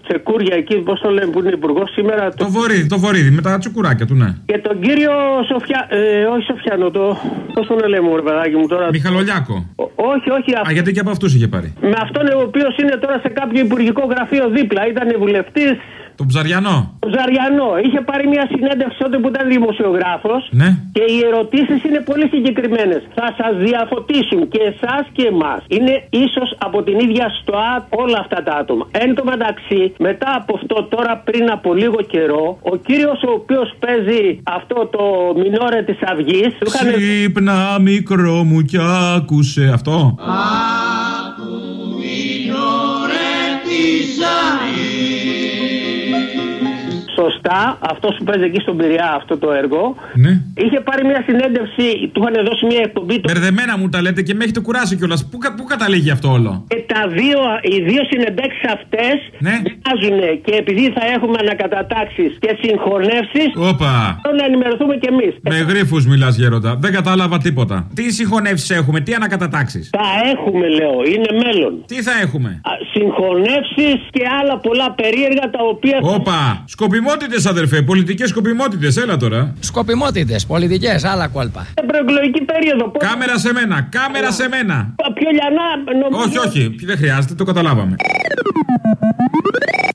Speaker 45: τσεκούρια εκεί, πώς το λέμε που είναι υπουργός σήμερα.
Speaker 26: Το βορίδι, το βορίδι, με τα τσουκουράκια του, ναι.
Speaker 45: Και τον κύριο Σοφιά. Ε, όχι Σοφιάνο, το. Πώς τον λέμε, ρε παιδάκι μου τώρα.
Speaker 26: Μιχαλολιάκο.
Speaker 45: Όχι, όχι.
Speaker 26: Α, γιατί και από αυτούς είχε πάρει.
Speaker 45: Με αυτόν ο οποίος είναι τώρα σε κάποιο υπουργικό γραφείο δίπλα. Ήταν βουλευτής.
Speaker 26: Τον Ψαριανό.
Speaker 45: Ο Ζαριανό είχε πάρει μια συνέντευξη τότε που ήταν δημοσιογράφος
Speaker 26: Ναι.
Speaker 45: και οι ερωτήσεις είναι πολύ συγκεκριμένες. Θα σας διαφωτίσουν και εσάς και εμάς. Είναι ίσως από την ίδια στοά όλα αυτά τα άτομα. Εν τω μεταξύ, μετά από αυτό, τώρα πριν από λίγο καιρό, ο κύριος ο οποίος παίζει αυτό το μινόρε της Αυγής.
Speaker 26: Ξύπνα μικρό μου κι άκουσε αυτό.
Speaker 45: Σωστά, αυτός που παίζει εκεί στον Πειραιά αυτό το έργο.
Speaker 26: Ναι.
Speaker 45: Είχε πάρει μια συνέντευξη, του είχαν δώσει μια εκπομπή. του-
Speaker 26: Μπερδεμένα μου τα λέτε και με έχετε κουράσει κιόλας. Πού, κα- πού καταλήγει αυτό όλο;
Speaker 45: Και τα δύο, οι δύο συνεντεύξεις αυτές
Speaker 26: Ναι.
Speaker 45: βγάζουν και επειδή θα έχουμε ανακατατάξεις και συγχωνεύσεις.
Speaker 26: Όπα.
Speaker 45: Θέλω να ενημερωθούμε κι εμείς.
Speaker 26: Με γρήφου μιλάς, Γέροντα. Δεν κατάλαβα τίποτα. Τι συγχωνεύσεις έχουμε, τι ανακατατάξεις;
Speaker 45: Θα έχουμε, λέω, είναι μέλλον.
Speaker 26: Τι θα έχουμε;
Speaker 45: Συγχωνεύσεις και άλλα πολλά περίεργα τα οποία.
Speaker 26: Όπα. Σκοπιμότητες, αδερφέ. Πολιτικές σκοπιμότητες. Έλα τώρα.
Speaker 47: Σκοπιμότητες, πολιτικές, άλλα κόλπα.
Speaker 45: Στην προεκλογική περίοδο. πώς-
Speaker 26: Κάμερα σε μένα. Κάμερα σε μένα.
Speaker 45: Πιο λιανά, νομίζω.
Speaker 26: Όχι, όχι. Δεν χρειάζεται, το καταλάβαμε.